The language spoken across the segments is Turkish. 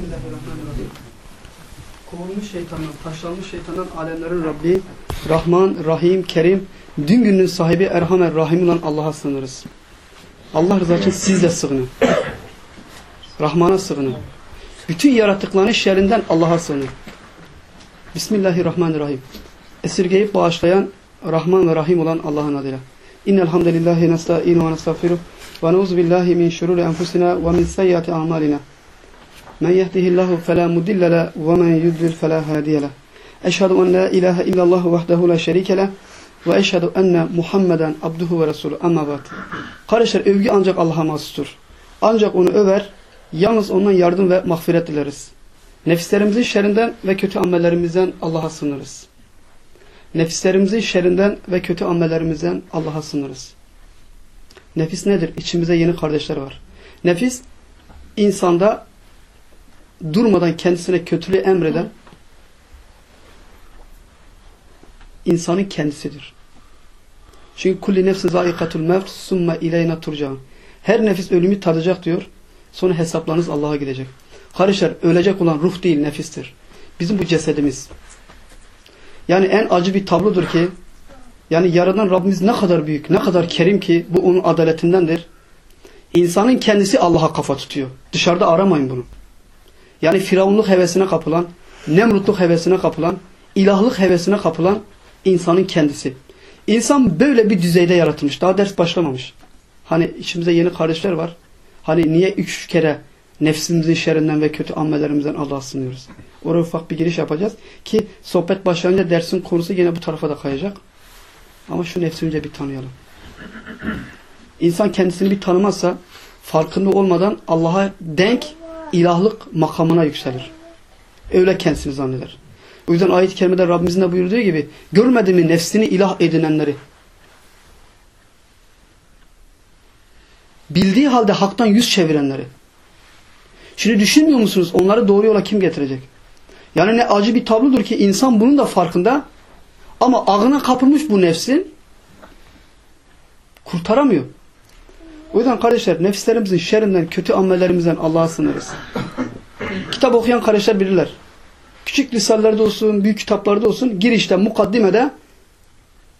Bismillahirrahmanirrahim. Kovulmuş şeytandan, taşlanmış şeytandan alemlerin Rabbi, Rahman, Rahim, Kerim, dün günün sahibi Erhamer, Rahim olan Allah'a sığınırız. Allah rızası için siz de sığının. Rahman'a sığının. Bütün yaratıkların şerrinden Allah'a sığının. Bismillahirrahmanirrahim. Esirgeyip bağışlayan, Rahman ve Rahim olan Allah'ın adıyla. İnnel hamdelellahi nesta'inu ve nestağfiruh ve na'udzu billahi min şururi enfusina ve min sayyiati a'malina. Men yehdihillahu fela mudille le ve men yudlil fela hadiye le. Eşhedü en la ilahe illallah vahdehu la şerike le ve eşhedü enne Muhammeden abduhu ve resulü. Amma ba'd. Kardeşler övgü ancak Allah'a mahsustur. Ancak onu över, yalnız ondan yardım ve mağfiret dileriz. Nefislerimizin şerrinden ve kötü amellerimizden Allah'a sığınırız. Nefislerimizin şerrinden ve kötü amellerimizden Allah'a sığınırız. Nefis nedir? İçimizde yeni kardeşler var. Nefis insanda durmadan kendisine kötülüğü emreden insanın kendisidir. Çünkü kulli nefsin zaikatul mevt summa ileyna turcan. Her nefis ölümü tadacak diyor. Sonra hesaplarınız Allah'a gidecek. Kardeşler ölecek olan ruh değil nefistir. Bizim bu cesedimiz. Yani en acı bir tablodur ki yani yaradan Rabbimiz ne kadar büyük, ne kadar kerim ki bu onun adaletindendir. İnsanın kendisi Allah'a kafa tutuyor. Dışarıda aramayın bunu. Yani firavunluk hevesine kapılan, nemrutluk hevesine kapılan, ilahlık hevesine kapılan insanın kendisi. İnsan böyle bir düzeyde yaratılmış. Daha ders başlamamış. Hani içimizde yeni kardeşler var. Hani niye üç kere nefsimizin şerrinden ve kötü amellerimizden Allah'a sınıyoruz. Oraya ufak bir giriş yapacağız. Ki sohbet başlayınca dersin konusu yine bu tarafa da kayacak. Ama şu nefsi önce bir tanıyalım. İnsan kendisini bir tanımazsa farkında olmadan Allah'a denk ilahlık makamına yükselir. Öyle kendisini zanneder. O yüzden ayet-i kerimede Rabbimizin de buyurduğu gibi görmedi mi nefsini ilah edinenleri? Bildiği halde haktan yüz çevirenleri. Şimdi düşünmüyor musunuz? Onları doğru yola kim getirecek? Yani ne acı bir tablodur ki insan bunun da farkında ama ağına kapılmış bu nefsin kurtaramıyor. O yüzden kardeşler nefislerimizin şerrinden, kötü amellerimizden Allah'a sınırız. Kitap okuyan kardeşler bilirler. Küçük risallerde olsun, büyük kitaplarda olsun girişte, mukaddimede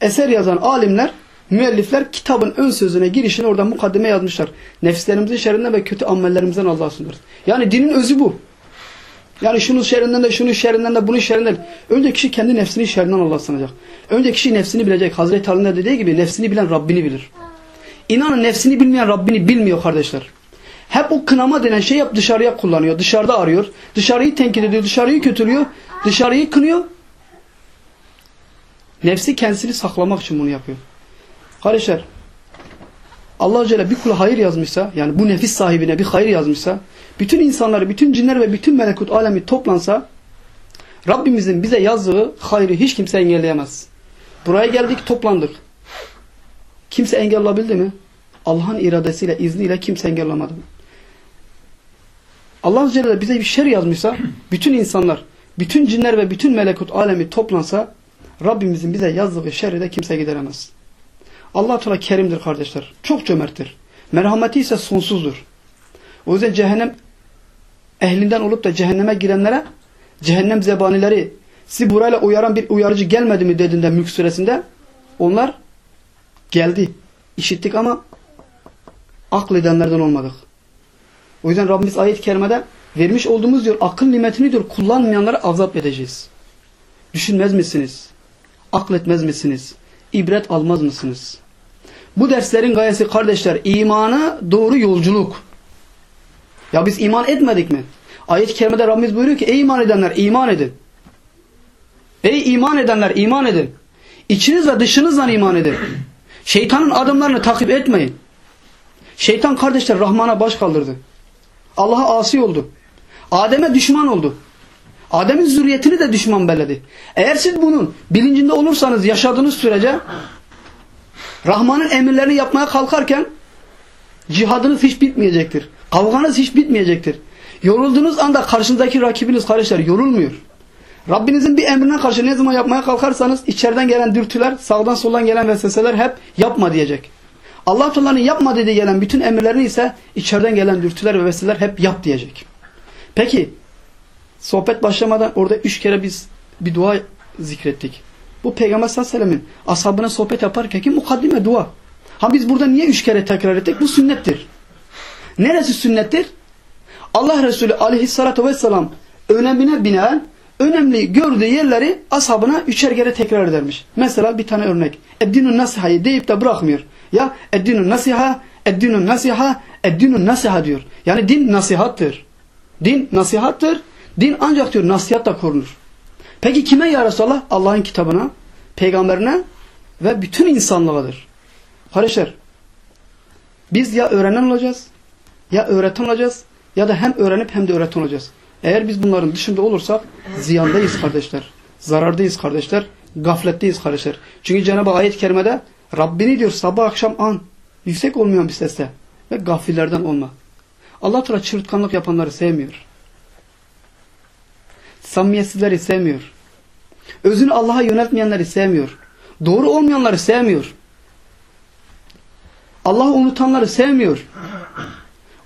eser yazan alimler, müellifler kitabın ön sözüne girişine orada mukaddime yazmışlar. Nefislerimizin şerrinden ve kötü amellerimizden Allah'a sınırız. Yani dinin özü bu. Yani şunun şerrinden de şunun şerrinden de bunun şerrinden. Önce kişi kendi nefsinin şerrinden Allah'a sığınacak. Önce kişi nefsini bilecek. Hazreti Ali'nin dediği gibi nefsini bilen Rabbini bilir. İnanın nefsini bilmeyen Rabbini bilmiyor kardeşler. Hep o kınama denen şey hep dışarıya kullanıyor. Dışarıda arıyor. Dışarıyı tenkit ediyor. Dışarıyı kötülüyor. Dışarıyı kınıyor. Nefsi kendisini saklamak için bunu yapıyor. Kardeşler Allah Celle bir kula hayır yazmışsa yani bu nefis sahibine bir hayır yazmışsa bütün insanları, bütün cinler ve bütün melekut alemi toplansa Rabbimizin bize yazdığı hayrı hiç kimse engelleyemez. Buraya geldik toplandık. Kimse engelleyebildi mi? Allah'ın iradesiyle, izniyle kimse engellemadı. Allah Celle bize bir şer yazmışsa bütün insanlar, bütün cinler ve bütün melekut alemi toplansa Rabbimizin bize yazdığı şerri de kimse gideremez. Allah Teala kerimdir kardeşler. Çok cömerttir. Merhameti ise sonsuzdur. O yüzden cehennem ehlinden olup da cehenneme girenlere cehennem zebanileri sizi burayla uyaran bir uyarıcı gelmedi mi dediğinde mülk suresinde onlar geldi. İşittik ama akledenlerden olmadık. O yüzden Rabbimiz ayet-i kerimede vermiş olduğumuz diyor akıl nimetini diyor kullanmayanlara azap edeceğiz. Düşünmez misiniz? Akletmez misiniz? İbret almaz mısınız? Bu derslerin gayesi kardeşler imana doğru yolculuk. Ya biz iman etmedik mi? Ayet-i kerimede Rabbimiz buyuruyor ki ey iman edenler iman edin. Ey iman edenler iman edin. İçiniz ve dışınızla iman edin. Şeytanın adımlarını takip etmeyin. Şeytan kardeşler Rahman'a baş kaldırdı. Allah'a asi oldu. Adem'e düşman oldu. Adem'in zürriyetini de düşman belledi. Eğer siz bunun bilincinde olursanız yaşadığınız sürece Rahman'ın emirlerini yapmaya kalkarken cihadınız hiç bitmeyecektir. Kavganız hiç bitmeyecektir. Yorulduğunuz anda karşınızdaki rakibiniz kardeşler yorulmuyor. Rabbinizin bir emrine karşı ne zaman yapmaya kalkarsanız içeriden gelen dürtüler, sağdan soldan gelen vesveseler hep yapma diyecek. Allah Teala'nın yapma dediği gelen bütün emirlerini ise içeriden gelen dürtüler ve vesveseler hep yap diyecek. Peki sohbet başlamadan orada üç kere biz bir dua zikrettik. Bu Peygamber sallallahu aleyhi ve sellemin ashabına sohbet yaparken ki mukaddime dua. Ha biz burada niye üç kere tekrar ettik? Bu sünnettir. Neresi sünnettir? Allah Resulü aleyhissalatu vesselam önemine binaen önemli gördüğü yerleri ashabına üçer kere tekrar edermiş. Mesela bir tane örnek. Eddinun nasihayı deyip de bırakmıyor. Ya eddinun nasiha, eddinun nasiha, eddinun nasiha diyor. Yani din nasihattır. Din nasihattır. Din ancak diyor nasihatla korunur. Peki kime ya Resulallah? Allah'ın kitabına, peygamberine ve bütün insanlığadır. Kardeşler, biz ya öğrenen olacağız, ya öğreten olacağız, ya da hem öğrenip hem de öğreten olacağız. Eğer biz bunların dışında olursak ziyandayız kardeşler. Zarardayız kardeşler. Gafletteyiz kardeşler. Çünkü Cenab-ı ayet-i kerimede Rabbini diyor sabah akşam an. Yüksek olmayan bir sesle. Ve gafillerden olma. Allah Teala çırtkanlık yapanları sevmiyor. Samimiyetsizleri sevmiyor. Özünü Allah'a yöneltmeyenleri sevmiyor. Doğru olmayanları sevmiyor. Allah'ı unutanları sevmiyor.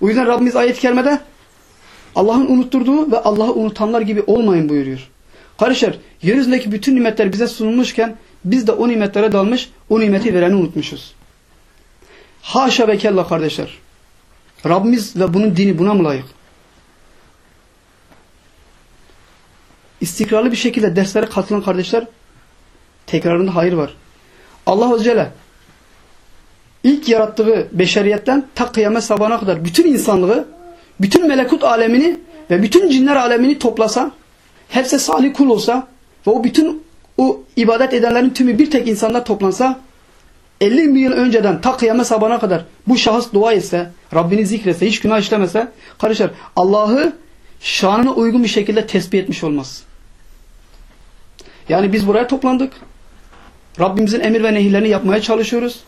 O yüzden Rabbimiz ayet-i kerimede Allah'ın unutturduğu ve Allah'ı unutanlar gibi olmayın buyuruyor. Kardeşler, yeryüzündeki bütün nimetler bize sunulmuşken biz de o nimetlere dalmış, o nimeti vereni unutmuşuz. Haşa ve kella kardeşler. Rabbimiz ve bunun dini buna mı layık? İstikrarlı bir şekilde derslere katılan kardeşler tekrarında hayır var. Allah Azze Celle ilk yarattığı beşeriyetten ta kıyamet sabahına kadar bütün insanlığı, bütün melekut alemini ve bütün cinler alemini toplasa, hepsi salih kul olsa ve o bütün o ibadet edenlerin tümü bir tek insanda toplansa 50 bin yıl önceden ta kıyamet sabahına kadar bu şahıs dua etse, Rabbini zikretse, hiç günah işlemese, kardeşler Allah'ı şanına uygun bir şekilde tesbih etmiş olmaz. Yani biz buraya toplandık. Rabbimizin emir ve nehirlerini yapmaya çalışıyoruz.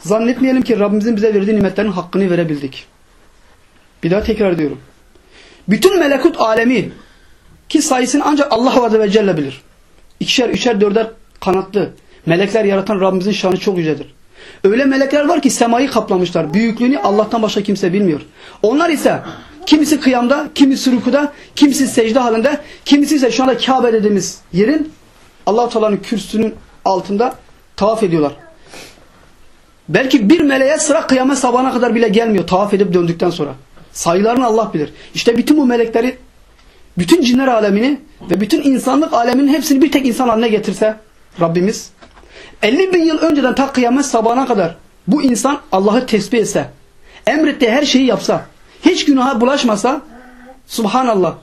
Zannetmeyelim ki Rabbimizin bize verdiği nimetlerin hakkını verebildik. Bir daha tekrar ediyorum. Bütün melekut alemi ki sayısını ancak Allah Azze ve Celle bilir. İkişer, üçer, dörder kanatlı. Melekler yaratan Rabbimizin şanı çok yücedir. Öyle melekler var ki semayı kaplamışlar. Büyüklüğünü Allah'tan başka kimse bilmiyor. Onlar ise kimisi kıyamda, kimisi rükuda, kimisi secde halinde, kimisi ise şu anda Kabe dediğimiz yerin allah Teala'nın kürsünün altında tavaf ediyorlar. Belki bir meleğe sıra kıyamet sabahına kadar bile gelmiyor tavaf edip döndükten sonra. Sayılarını Allah bilir. İşte bütün bu melekleri, bütün cinler alemini ve bütün insanlık aleminin hepsini bir tek insan haline getirse Rabbimiz 50 bin yıl önceden ta kıyamet sabahına kadar bu insan Allah'ı tesbih etse, emrettiği her şeyi yapsa, hiç günaha bulaşmasa, subhanallah,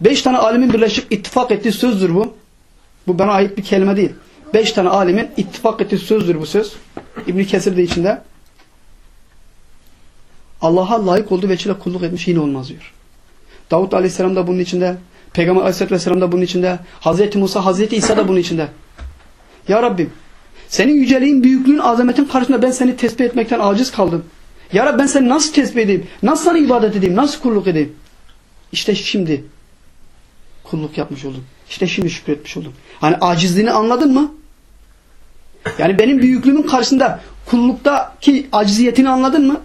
beş tane alimin birleşip ittifak ettiği sözdür bu. Bu bana ait bir kelime değil. Beş tane alimin ittifak ettiği sözdür bu söz. İbn Kesir de içinde. Allah'a layık olduğu veçile kulluk etmiş yine olmaz diyor. Davut Aleyhisselam da bunun içinde. Peygamber Aleyhisselatü Vesselam da bunun içinde. Hazreti Musa, Hazreti İsa da bunun içinde. Ya Rabbim senin yüceliğin, büyüklüğün, azametin karşısında ben seni tesbih etmekten aciz kaldım. Ya Rabbi ben seni nasıl tesbih edeyim? Nasıl sana ibadet edeyim? Nasıl kulluk edeyim? İşte şimdi kulluk yapmış oldum. İşte şimdi şükretmiş oldum. Hani acizliğini anladın mı? Yani benim büyüklüğümün karşısında kulluktaki aciziyetini anladın mı?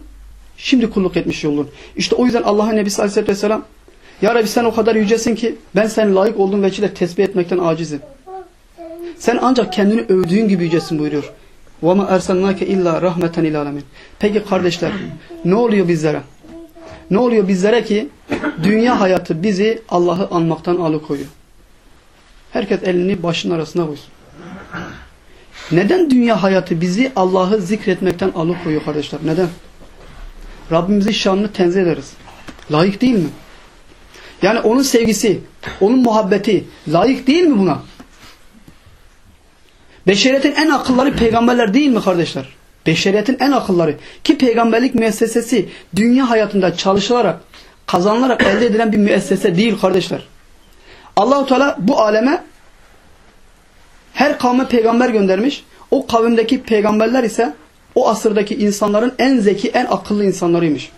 Şimdi kulluk etmiş oldun. İşte o yüzden Allah'ın Nebisi Aleyhisselatü Vesselam Ya Rabbi sen o kadar yücesin ki ben senin layık olduğun veçile tesbih etmekten acizim. Sen ancak kendini övdüğün gibi yücesin buyuruyor. وَمَا اَرْسَلْنَاكَ illa rahmeten il alemin. Peki kardeşler ne oluyor bizlere? Ne oluyor bizlere ki dünya hayatı bizi Allah'ı anmaktan alıkoyuyor. Herkes elini başının arasına koysun. Neden dünya hayatı bizi Allah'ı zikretmekten alıkoyuyor kardeşler? Neden? Rabbimizin şanını tenzih ederiz. Layık değil mi? Yani onun sevgisi, onun muhabbeti layık değil mi buna? Beşeriyetin en akılları peygamberler değil mi kardeşler? Beşeriyetin en akılları ki peygamberlik müessesesi dünya hayatında çalışılarak, kazanılarak elde edilen bir müessese değil kardeşler. Allahu Teala bu aleme her kavme peygamber göndermiş. O kavimdeki peygamberler ise o asırdaki insanların en zeki, en akıllı insanlarıymış.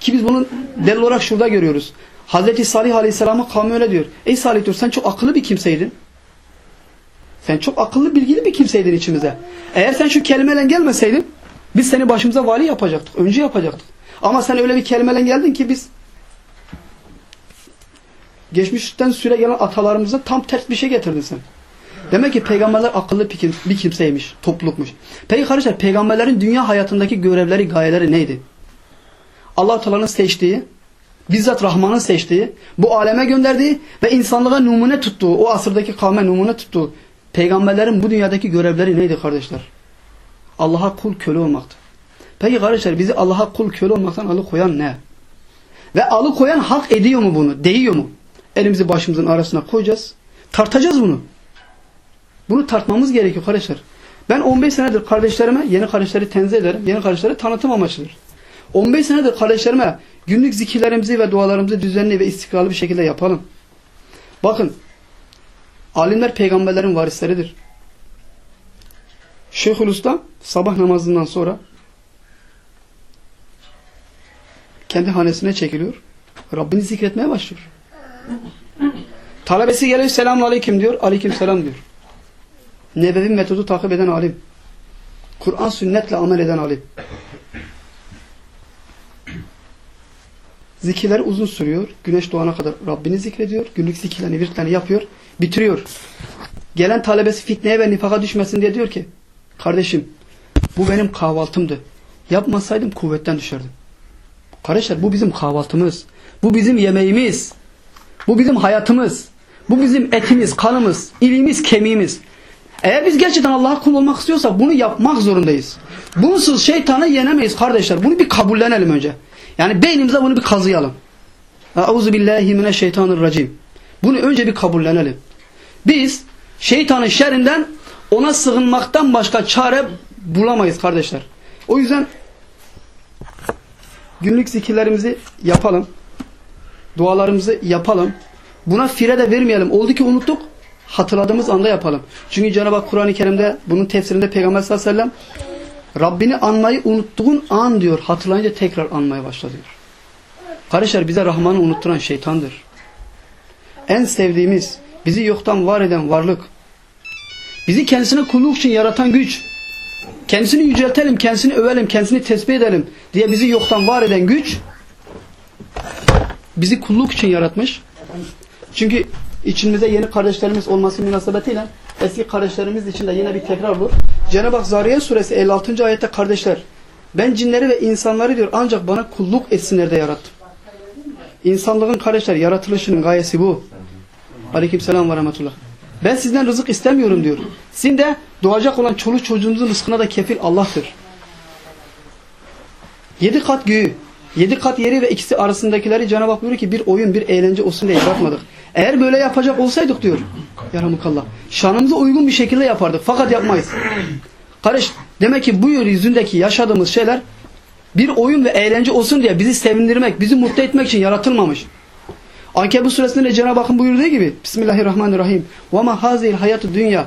Ki biz bunun delil olarak şurada görüyoruz. Hazreti Salih Aleyhisselam'ın kavmi öyle diyor. Ey Salih diyor sen çok akıllı bir kimseydin. Sen çok akıllı bilgili bir kimseydin içimize. Eğer sen şu kelimeyle gelmeseydin biz seni başımıza vali yapacaktık. Önce yapacaktık. Ama sen öyle bir kelimeyle geldin ki biz Geçmişten süre gelen atalarımıza tam ters bir şey getirdin sen. Demek ki peygamberler akıllı bir, kim, bir kimseymiş, toplulukmuş. Peki kardeşler peygamberlerin dünya hayatındaki görevleri, gayeleri neydi? Allah Teala'nın seçtiği, bizzat Rahman'ın seçtiği, bu aleme gönderdiği ve insanlığa numune tuttuğu, o asırdaki kavme numune tuttuğu peygamberlerin bu dünyadaki görevleri neydi kardeşler? Allah'a kul köle olmaktı. Peki kardeşler bizi Allah'a kul köle olmaktan alıkoyan ne? Ve alıkoyan hak ediyor mu bunu? Değiyor mu? Elimizi başımızın arasına koyacağız. Tartacağız bunu. Bunu tartmamız gerekiyor kardeşler. Ben 15 senedir kardeşlerime, yeni kardeşleri tenzih ederim. Yeni kardeşleri tanıtım amaçlıdır. 15 senedir kardeşlerime günlük zikirlerimizi ve dualarımızı düzenli ve istikrarlı bir şekilde yapalım. Bakın, alimler peygamberlerin varisleridir. Şeyhülislam sabah namazından sonra kendi hanesine çekiliyor. Rabbini zikretmeye başlıyor. Talebesi geliyor selamun aleyküm diyor. Aleyküm selam diyor. Nebevi metodu takip eden alim. Kur'an sünnetle amel eden alim. Zikirleri uzun sürüyor. Güneş doğana kadar Rabbini zikrediyor. Günlük zikirlerini, virtlerini yapıyor. Bitiriyor. Gelen talebesi fitneye ve nifaka düşmesin diye diyor ki Kardeşim bu benim kahvaltımdı. Yapmasaydım kuvvetten düşerdim. Kardeşler bu bizim kahvaltımız. Bu bizim yemeğimiz. Bu bizim hayatımız. Bu bizim etimiz, kanımız, iliğimiz, kemiğimiz. Eğer biz gerçekten Allah'a kul olmak istiyorsak bunu yapmak zorundayız. Bunsuz şeytanı yenemeyiz kardeşler. Bunu bir kabullenelim önce. Yani beynimize bunu bir kazıyalım. Euzu billahi mineşşeytanirracim. Bunu önce bir kabullenelim. Biz şeytanın şerrinden ona sığınmaktan başka çare bulamayız kardeşler. O yüzden günlük zikirlerimizi yapalım. Dualarımızı yapalım. Buna fire de vermeyelim. Oldu ki unuttuk. Hatırladığımız anda yapalım. Çünkü Cenab-ı Hak Kur'an-ı Kerim'de bunun tefsirinde Peygamber sallallahu aleyhi ve sellem Rabbini anmayı unuttuğun an diyor. Hatırlayınca tekrar anmaya başla diyor. Kardeşler bize Rahman'ı unutturan şeytandır. En sevdiğimiz, bizi yoktan var eden varlık, bizi kendisine kulluk için yaratan güç, kendisini yüceltelim, kendisini övelim, kendisini tesbih edelim diye bizi yoktan var eden güç, bizi kulluk için yaratmış. Çünkü içimizde yeni kardeşlerimiz olması münasebetiyle eski kardeşlerimiz için de yine bir tekrar olur. Cenab-ı Hak Zariyat suresi 56. ayette kardeşler ben cinleri ve insanları diyor ancak bana kulluk etsinler de yarattım. İnsanlığın kardeşler yaratılışının gayesi bu. Aleykümselam ve rahmetullah. Ben sizden rızık istemiyorum diyor. Sizin de doğacak olan çoluk çocuğunuzun rızkına da kefil Allah'tır. Yedi kat göğü, Yedi kat yeri ve ikisi arasındakileri Cenab-ı Hak buyuruyor ki bir oyun, bir eğlence olsun diye bırakmadık. Eğer böyle yapacak olsaydık diyor. Yarhamukallah. Şanımıza uygun bir şekilde yapardık. Fakat yapmayız. Kardeş demek ki bu yeryüzündeki yaşadığımız şeyler bir oyun ve eğlence olsun diye bizi sevindirmek, bizi mutlu etmek için yaratılmamış. Ankebut suresinde Cenab-ı Hakk'ın buyurduğu gibi Bismillahirrahmanirrahim. Ve ma hazil hayatü dünya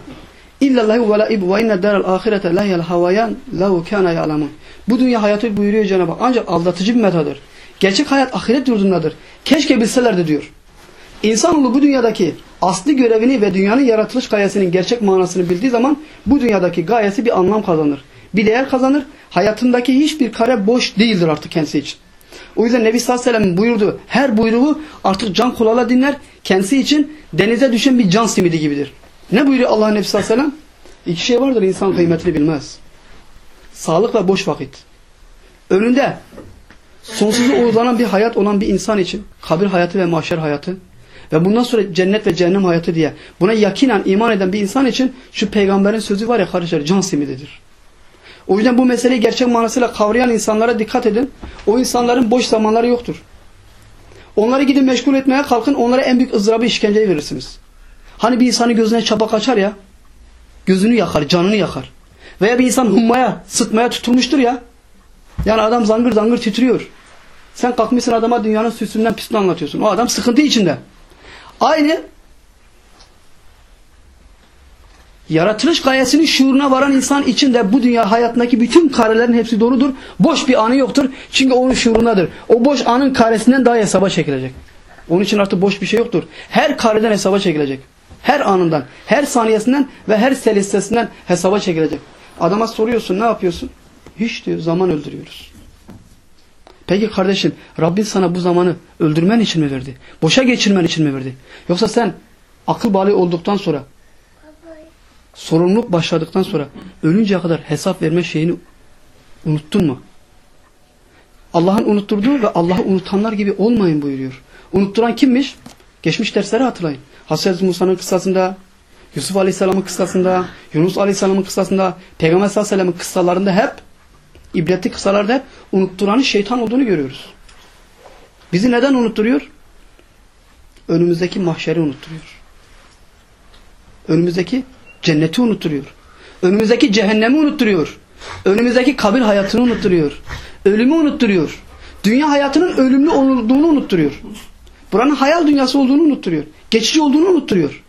İllallahü ve la ibu ve inne deral ahirete lehyel havayan lehu kana ya'lemun. Bu dünya hayatı buyuruyor Cenab-ı Ancak aldatıcı bir metadır. Gerçek hayat ahiret yurdundadır. Keşke bilselerdi diyor. İnsanoğlu bu dünyadaki asli görevini ve dünyanın yaratılış gayesinin gerçek manasını bildiği zaman bu dünyadaki gayesi bir anlam kazanır. Bir değer kazanır. Hayatındaki hiçbir kare boş değildir artık kendisi için. O yüzden Nebi sallallahu aleyhi ve sellem'in buyurduğu her buyruğu artık can kulağıyla dinler. Kendisi için denize düşen bir can simidi gibidir. Ne buyuruyor Allah Nebi sallallahu aleyhi ve sellem? İki şey vardır insan kıymetini bilmez. Sağlık ve boş vakit. Önünde sonsuzu uzanan bir hayat olan bir insan için kabir hayatı ve mahşer hayatı ve bundan sonra cennet ve cehennem hayatı diye buna yakinen iman eden bir insan için şu peygamberin sözü var ya kardeşler can simididir. O yüzden bu meseleyi gerçek manasıyla kavrayan insanlara dikkat edin. O insanların boş zamanları yoktur. Onları gidin meşgul etmeye kalkın onlara en büyük ızdırabı işkenceyi verirsiniz. Hani bir insanın gözüne çapak açar ya gözünü yakar, canını yakar. Veya bir insan hummaya, sıtmaya tutulmuştur ya. Yani adam zangır zangır titriyor. Sen kalkmışsın adama dünyanın süsünden pisini anlatıyorsun. O adam sıkıntı içinde. Aynı yaratılış gayesinin şuuruna varan insan için de bu dünya hayatındaki bütün karelerin hepsi doğrudur. Boş bir anı yoktur. Çünkü onun şuurundadır. O boş anın karesinden daha hesaba çekilecek. Onun için artık boş bir şey yoktur. Her kareden hesaba çekilecek. Her anından, her saniyesinden ve her selistesinden hesaba çekilecek. Adama soruyorsun ne yapıyorsun? Hiç diyor zaman öldürüyoruz. Peki kardeşim Rabbin sana bu zamanı öldürmen için mi verdi? Boşa geçirmen için mi verdi? Yoksa sen akıl bali olduktan sonra sorumluluk başladıktan sonra ölünceye kadar hesap verme şeyini unuttun mu? Allah'ın unutturduğu ve Allah'ı unutanlar gibi olmayın buyuruyor. Unutturan kimmiş? Geçmiş dersleri hatırlayın. Hazreti Musa'nın kıssasında, Yusuf Aleyhisselam'ın kıssasında, Yunus Aleyhisselam'ın kıssasında, Peygamber sallallahu aleyhi ve sellem'in kıssalarında hep, ibretli kıssalarda hep unutturanın şeytan olduğunu görüyoruz. Bizi neden unutturuyor? Önümüzdeki mahşeri unutturuyor. Önümüzdeki cenneti unutturuyor. Önümüzdeki cehennemi unutturuyor. Önümüzdeki kabir hayatını unutturuyor. Ölümü unutturuyor. Dünya hayatının ölümlü olduğunu unutturuyor. Buranın hayal dünyası olduğunu unutturuyor. Geçici olduğunu unutturuyor.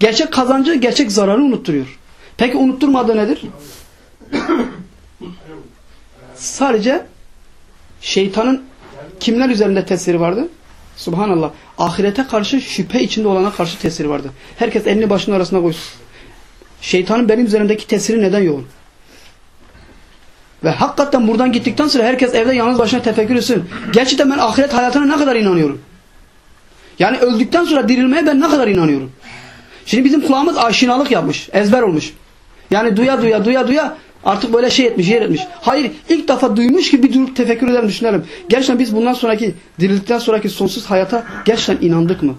Gerçek kazancı, gerçek zararı unutturuyor. Peki unutturmadığı nedir? Sadece şeytanın kimler üzerinde tesiri vardı? Subhanallah. Ahirete karşı şüphe içinde olana karşı tesiri vardı. Herkes elini başının arasına koysun. Şeytanın benim üzerimdeki tesiri neden yoğun? Ve hakikaten buradan gittikten sonra herkes evde yalnız başına tefekkür etsin. Gerçekten ben ahiret hayatına ne kadar inanıyorum? Yani öldükten sonra dirilmeye ben ne kadar inanıyorum? Şimdi bizim kulağımız aşinalık yapmış. Ezber olmuş. Yani duya duya duya duya artık böyle şey etmiş, yer etmiş. Hayır ilk defa duymuş gibi bir durup tefekkür edelim, düşünelim. Gerçekten biz bundan sonraki, dirildikten sonraki sonsuz hayata gerçekten inandık mı?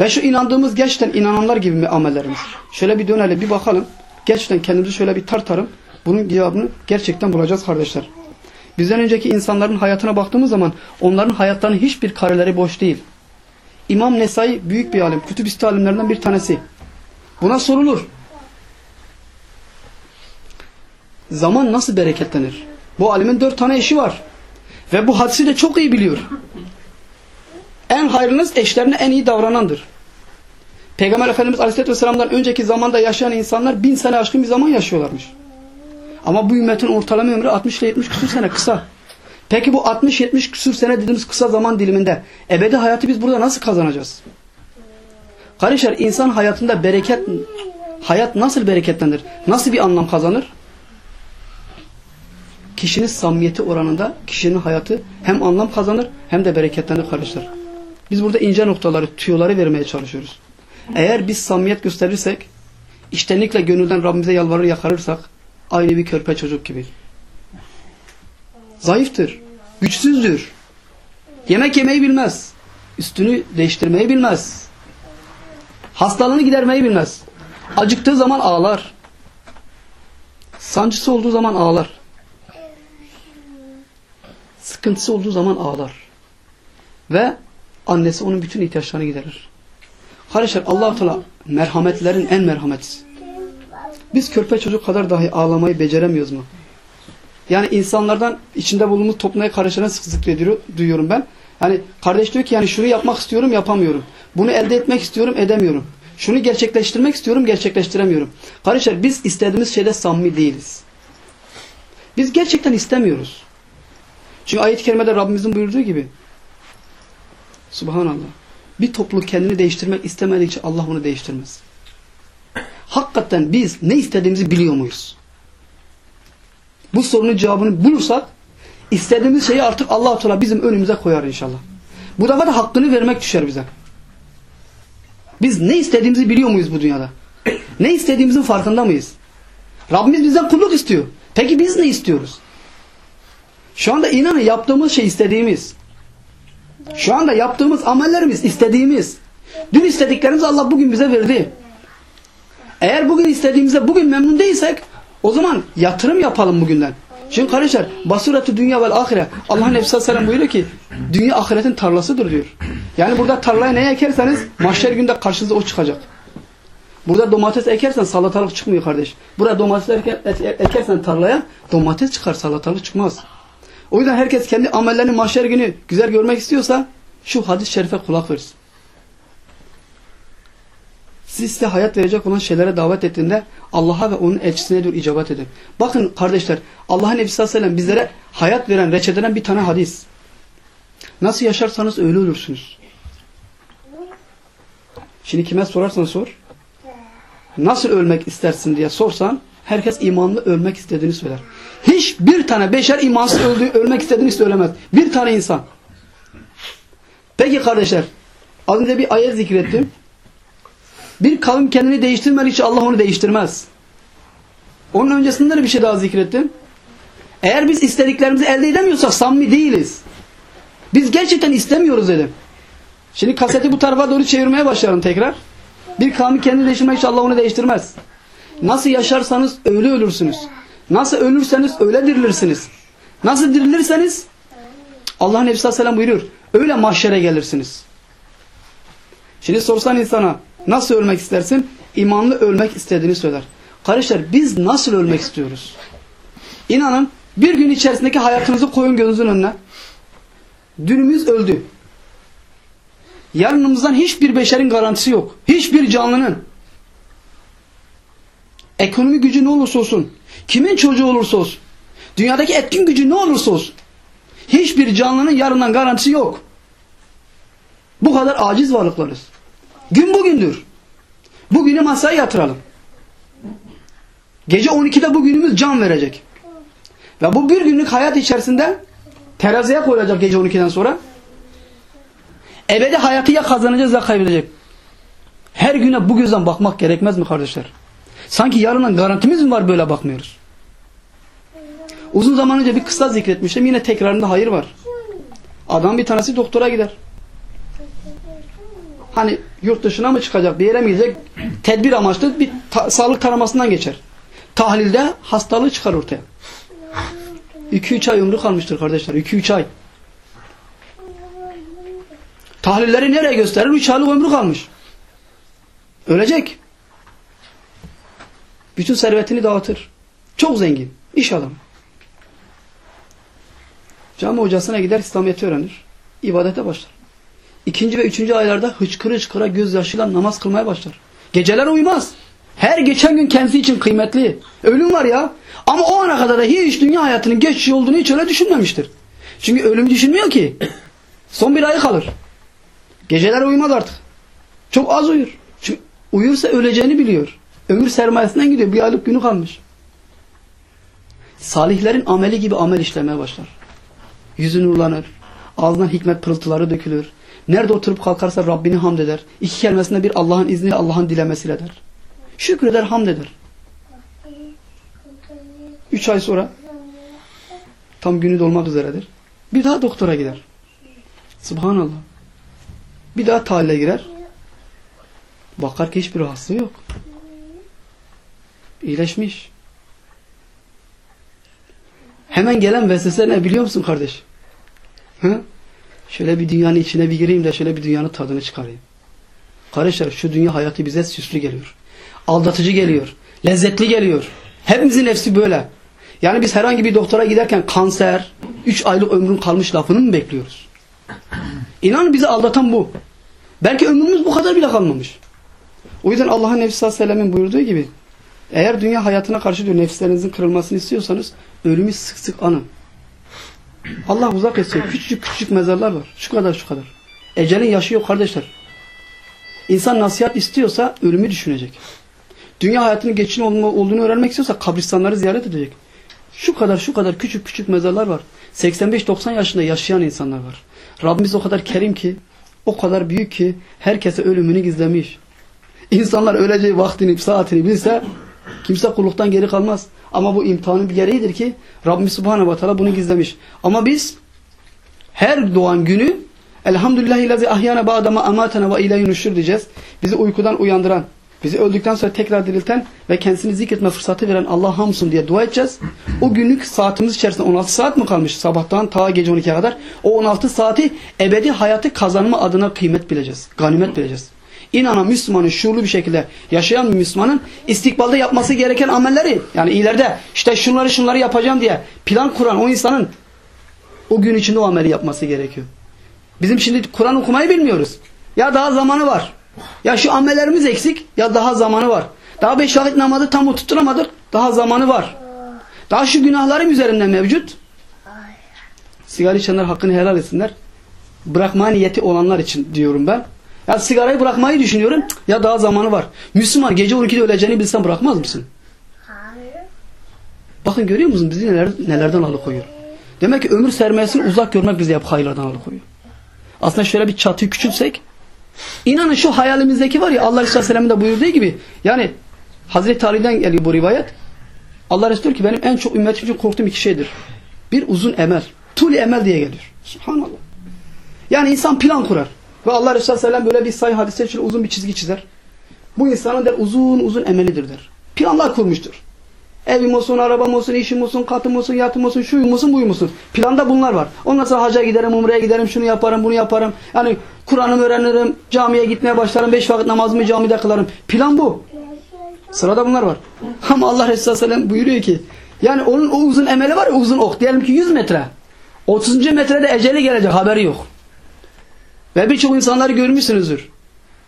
Ve şu inandığımız gerçekten inananlar gibi mi amellerimiz? Şöyle bir dönelim, bir bakalım. Gerçekten kendimizi şöyle bir tartarım. Bunun cevabını gerçekten bulacağız kardeşler. Bizden önceki insanların hayatına baktığımız zaman onların hayatlarının hiçbir kareleri boş değil. İmam Nesai büyük bir alim, kütüb alimlerinden bir tanesi. Buna sorulur. Zaman nasıl bereketlenir? Bu alimin dört tane eşi var. Ve bu hadisi de çok iyi biliyor. En hayırlınız eşlerine en iyi davranandır. Peygamber Efendimiz Aleyhisselatü Vesselam'dan önceki zamanda yaşayan insanlar bin sene aşkın bir zaman yaşıyorlarmış. Ama bu ümmetin ortalama ömrü 60 ile 70 küsur sene kısa. Peki bu 60-70 küsur sene dediğimiz kısa zaman diliminde ebedi hayatı biz burada nasıl kazanacağız? Kardeşler insan hayatında bereket, hayat nasıl bereketlenir? Nasıl bir anlam kazanır? Kişinin samimiyeti oranında kişinin hayatı hem anlam kazanır hem de bereketlenir kardeşler. Biz burada ince noktaları, tüyoları vermeye çalışıyoruz. Eğer biz samimiyet gösterirsek, iştenlikle gönülden Rabbimize yalvarır yakarırsak, aynı bir körpe çocuk gibi. Zayıftır, güçsüzdür. Yemek yemeyi bilmez. Üstünü değiştirmeyi bilmez. Hastalığını gidermeyi bilmez. Acıktığı zaman ağlar. Sancısı olduğu zaman ağlar. Sıkıntısı olduğu zaman ağlar. Ve annesi onun bütün ihtiyaçlarını giderir. Kardeşler allah Teala merhametlerin en merhametlisi. Biz körpe çocuk kadar dahi ağlamayı beceremiyoruz mu? Yani insanlardan içinde bulunduğumuz toplumaya karışana sık sık duyuyorum ben. Yani kardeş diyor ki yani şunu yapmak istiyorum yapamıyorum. Bunu elde etmek istiyorum edemiyorum. Şunu gerçekleştirmek istiyorum gerçekleştiremiyorum. Kardeşler biz istediğimiz şeyde samimi değiliz. Biz gerçekten istemiyoruz. Çünkü ayet-i kerimede Rabbimizin buyurduğu gibi Subhanallah. Bir topluluk kendini değiştirmek istemedikçe Allah onu değiştirmez. Hakikaten biz ne istediğimizi biliyor muyuz? Bu sorunun cevabını bulursak istediğimiz şeyi artık Allah-u Teala bizim önümüze koyar inşallah. Bu defa da hakkını vermek düşer bize. Biz ne istediğimizi biliyor muyuz bu dünyada? Ne istediğimizin farkında mıyız? Rabbimiz bizden kulluk istiyor. Peki biz ne istiyoruz? Şu anda inanın yaptığımız şey istediğimiz. Şu anda yaptığımız amellerimiz istediğimiz. Dün istediklerimizi Allah bugün bize verdi. Eğer bugün istediğimizde bugün memnun değilsek o zaman yatırım yapalım bugünden. Şimdi kardeşler basiratü dünya vel ahire Allah Nebi sallallahu aleyhi buyuruyor ki dünya ahiretin tarlasıdır diyor. Yani burada tarlaya ne ekerseniz mahşer günde karşınıza o çıkacak. Burada domates ekersen salatalık çıkmıyor kardeş. Burada domates ekersen tarlaya domates çıkar salatalık çıkmaz. O yüzden herkes kendi amellerini mahşer günü güzel görmek istiyorsa şu hadis-i şerife kulak versin. Siz size hayat verecek olan şeylere davet ettiğinde Allah'a ve onun elçisine diyor icabet edin. Bakın kardeşler Allah'ın Nebi sallallahu aleyhi ve sellem bizlere hayat veren, reçeteden bir tane hadis. Nasıl yaşarsanız öyle ölürsünüz. Şimdi kime sorarsan sor. Nasıl ölmek istersin diye sorsan herkes imanlı ölmek istediğini söyler. Hiç bir tane beşer imansız öldüğü, ölmek istediğini söylemez. Bir tane insan. Peki kardeşler, az önce bir ayet zikrettim. Bir kavim kendini değiştirmedikçe Allah onu değiştirmez. Onun öncesinde de bir şey daha zikrettim. Eğer biz istediklerimizi elde edemiyorsak samimi değiliz. Biz gerçekten istemiyoruz dedim. Şimdi kaseti bu tarafa doğru çevirmeye başlarım tekrar. Bir kavmi kendini değiştirmek için Allah onu değiştirmez. Nasıl yaşarsanız öyle ölürsünüz. Nasıl ölürseniz öyle dirilirsiniz. Nasıl dirilirseniz Allah'ın sellem buyuruyor. Öyle mahşere gelirsiniz. Şimdi sorsan insana nasıl ölmek istersin? İmanlı ölmek istediğini söyler. Kardeşler biz nasıl ölmek istiyoruz? İnanın bir gün içerisindeki hayatınızı koyun gözünüzün önüne. Dünümüz öldü. Yarınımızdan hiçbir beşerin garantisi yok. Hiçbir canlının. Ekonomi gücü ne olursa olsun. Kimin çocuğu olursa olsun. Dünyadaki etkin gücü ne olursa olsun. Hiçbir canlının yarından garantisi yok. Bu kadar aciz varlıklarız. Gün bugündür. Bugünü masaya yatıralım. Gece 12'de bugünümüz can verecek. Ve bu bir günlük hayat içerisinde teraziye koyulacak gece 12'den sonra. Ebedi hayatı ya kazanacağız ya kaybedecek. Her güne bu gözden bakmak gerekmez mi kardeşler? Sanki yarından garantimiz mi var böyle bakmıyoruz? Uzun zaman önce bir kısa zikretmiştim. Yine tekrarında hayır var. Adam bir tanesi doktora gider. Hani yurt dışına mı çıkacak bir yere mi gidecek? Tedbir amaçlı bir ta sağlık taramasından geçer. Tahlilde hastalığı çıkar ortaya. 2-3 ay ömrü kalmıştır kardeşler. 2-3 ay. Tahlilleri nereye gösterir? 3 aylık ömrü kalmış. Ölecek. Bütün servetini dağıtır. Çok zengin. İş adamı. Cami hocasına gider İslamiyet'i öğrenir. İbadete başlar. İkinci ve üçüncü aylarda hıçkıra hıçkıra gözyaşıyla namaz kılmaya başlar. Geceler uyumaz. Her geçen gün kendisi için kıymetli. Ölüm var ya. Ama o ana kadar da hiç dünya hayatının geçici olduğunu hiç öyle düşünmemiştir. Çünkü ölüm düşünmüyor ki. Son bir ay kalır. Geceler uyumaz artık. Çok az uyur. Çünkü uyursa öleceğini biliyor. Ömür sermayesinden gidiyor. Bir aylık günü kalmış. Salihlerin ameli gibi amel işlemeye başlar. Yüzü nurlanır. Ağzından hikmet pırıltıları dökülür. Nerede oturup kalkarsa Rabbini hamd eder. İki kelimesinde bir Allah'ın izniyle Allah'ın dilemesiyle der. Şükreder, hamd eder. Üç ay sonra tam günü dolmak üzeredir. Bir daha doktora gider. Subhanallah. Bir daha tahlile girer. Bakar ki hiçbir rahatsızlığı yok. İyileşmiş. Hemen gelen vesvese ne biliyor musun kardeş? Hı? Şöyle bir dünyanın içine bir gireyim de şöyle bir dünyanın tadını çıkarayım. Kardeşler şu dünya hayatı bize süslü geliyor. Aldatıcı geliyor. Lezzetli geliyor. Hepimizin nefsi böyle. Yani biz herhangi bir doktora giderken kanser, 3 aylık ömrün kalmış lafını mı bekliyoruz? İnanın bizi aldatan bu. Belki ömrümüz bu kadar bile kalmamış. O yüzden Allah'ın Nebi sallallahu buyurduğu gibi eğer dünya hayatına karşı diyor nefslerinizin kırılmasını istiyorsanız ölümü sık sık anın. Allah uzak etsin. Küçücük küçücük mezarlar var. Şu kadar şu kadar. Ecelin yaşı yok kardeşler. İnsan nasihat istiyorsa ölümü düşünecek. Dünya hayatının geçici olduğunu öğrenmek istiyorsa kabristanları ziyaret edecek. Şu kadar şu kadar küçük küçük mezarlar var. 85-90 yaşında yaşayan insanlar var. Rabbimiz o kadar kerim ki, o kadar büyük ki herkese ölümünü gizlemiş. İnsanlar öleceği vaktini, saatini bilse kimse kulluktan geri kalmaz. Ama bu imtihanın bir gereğidir ki Rabbimiz Subhanahu ve Teala bunu gizlemiş. Ama biz her doğan günü Elhamdülillahi ahyana ba'dama amatana ve ilahi nuşur diyeceğiz. Bizi uykudan uyandıran, bizi öldükten sonra tekrar dirilten ve kendisini zikretme fırsatı veren Allah hamsın diye dua edeceğiz. O günlük saatimiz içerisinde 16 saat mi kalmış sabahtan ta gece 12'ye kadar? O 16 saati ebedi hayatı kazanma adına kıymet bileceğiz. Ganimet bileceğiz. İnanan Müslümanın şuurlu bir şekilde yaşayan bir Müslümanın istikbalde yapması gereken amelleri yani ileride işte şunları şunları yapacağım diye plan kuran o insanın o gün içinde o ameli yapması gerekiyor. Bizim şimdi Kur'an okumayı bilmiyoruz. Ya daha zamanı var. Ya şu amellerimiz eksik ya daha zamanı var. Daha beş vakit namazı tam oturtturamadık. Daha zamanı var. Daha şu günahlarım üzerimde mevcut. Sigara içenler hakkını helal etsinler. Bırakma niyeti olanlar için diyorum ben. Ya sigarayı bırakmayı düşünüyorum. Ya daha zamanı var. Müslüman gece 12'de öleceğini bilsen bırakmaz mısın? Hayır. Bakın görüyor musunuz bizi neler, nelerden alıkoyuyor. Demek ki ömür sermayesini uzak görmek bizi hep hayırlardan alıkoyuyor. Aslında şöyle bir çatıyı küçülsek inanın şu hayalimizdeki var ya Allah Resulü Aleyhisselam'ın da buyurduğu gibi yani Hazreti Ali'den geliyor bu rivayet. Allah Resulü diyor ki benim en çok ümmetim için korktuğum iki şeydir. Bir uzun emel. Tuli emel diye geliyor. Subhanallah. Yani insan plan kurar. Ve Allah Resulü Aleyhisselam böyle bir sayı hadise için uzun bir çizgi çizer. Bu insanın der uzun uzun emelidir der. Planlar kurmuştur. Evim olsun, arabam olsun, işim olsun, katım olsun, yatım olsun, şuyum olsun, buyum olsun. Planda bunlar var. Ondan sonra haca giderim, umreye giderim, şunu yaparım, bunu yaparım. Yani Kur'an'ımı öğrenirim, camiye gitmeye başlarım, beş vakit namazımı camide kılarım. Plan bu. Sırada bunlar var. Ama Allah Resulü Aleyhisselam buyuruyor ki yani onun o uzun emeli var ya uzun ok. Diyelim ki 100 metre. 30. metrede eceli gelecek haberi yok. Ve birçok insanları görmüşsünüzdür.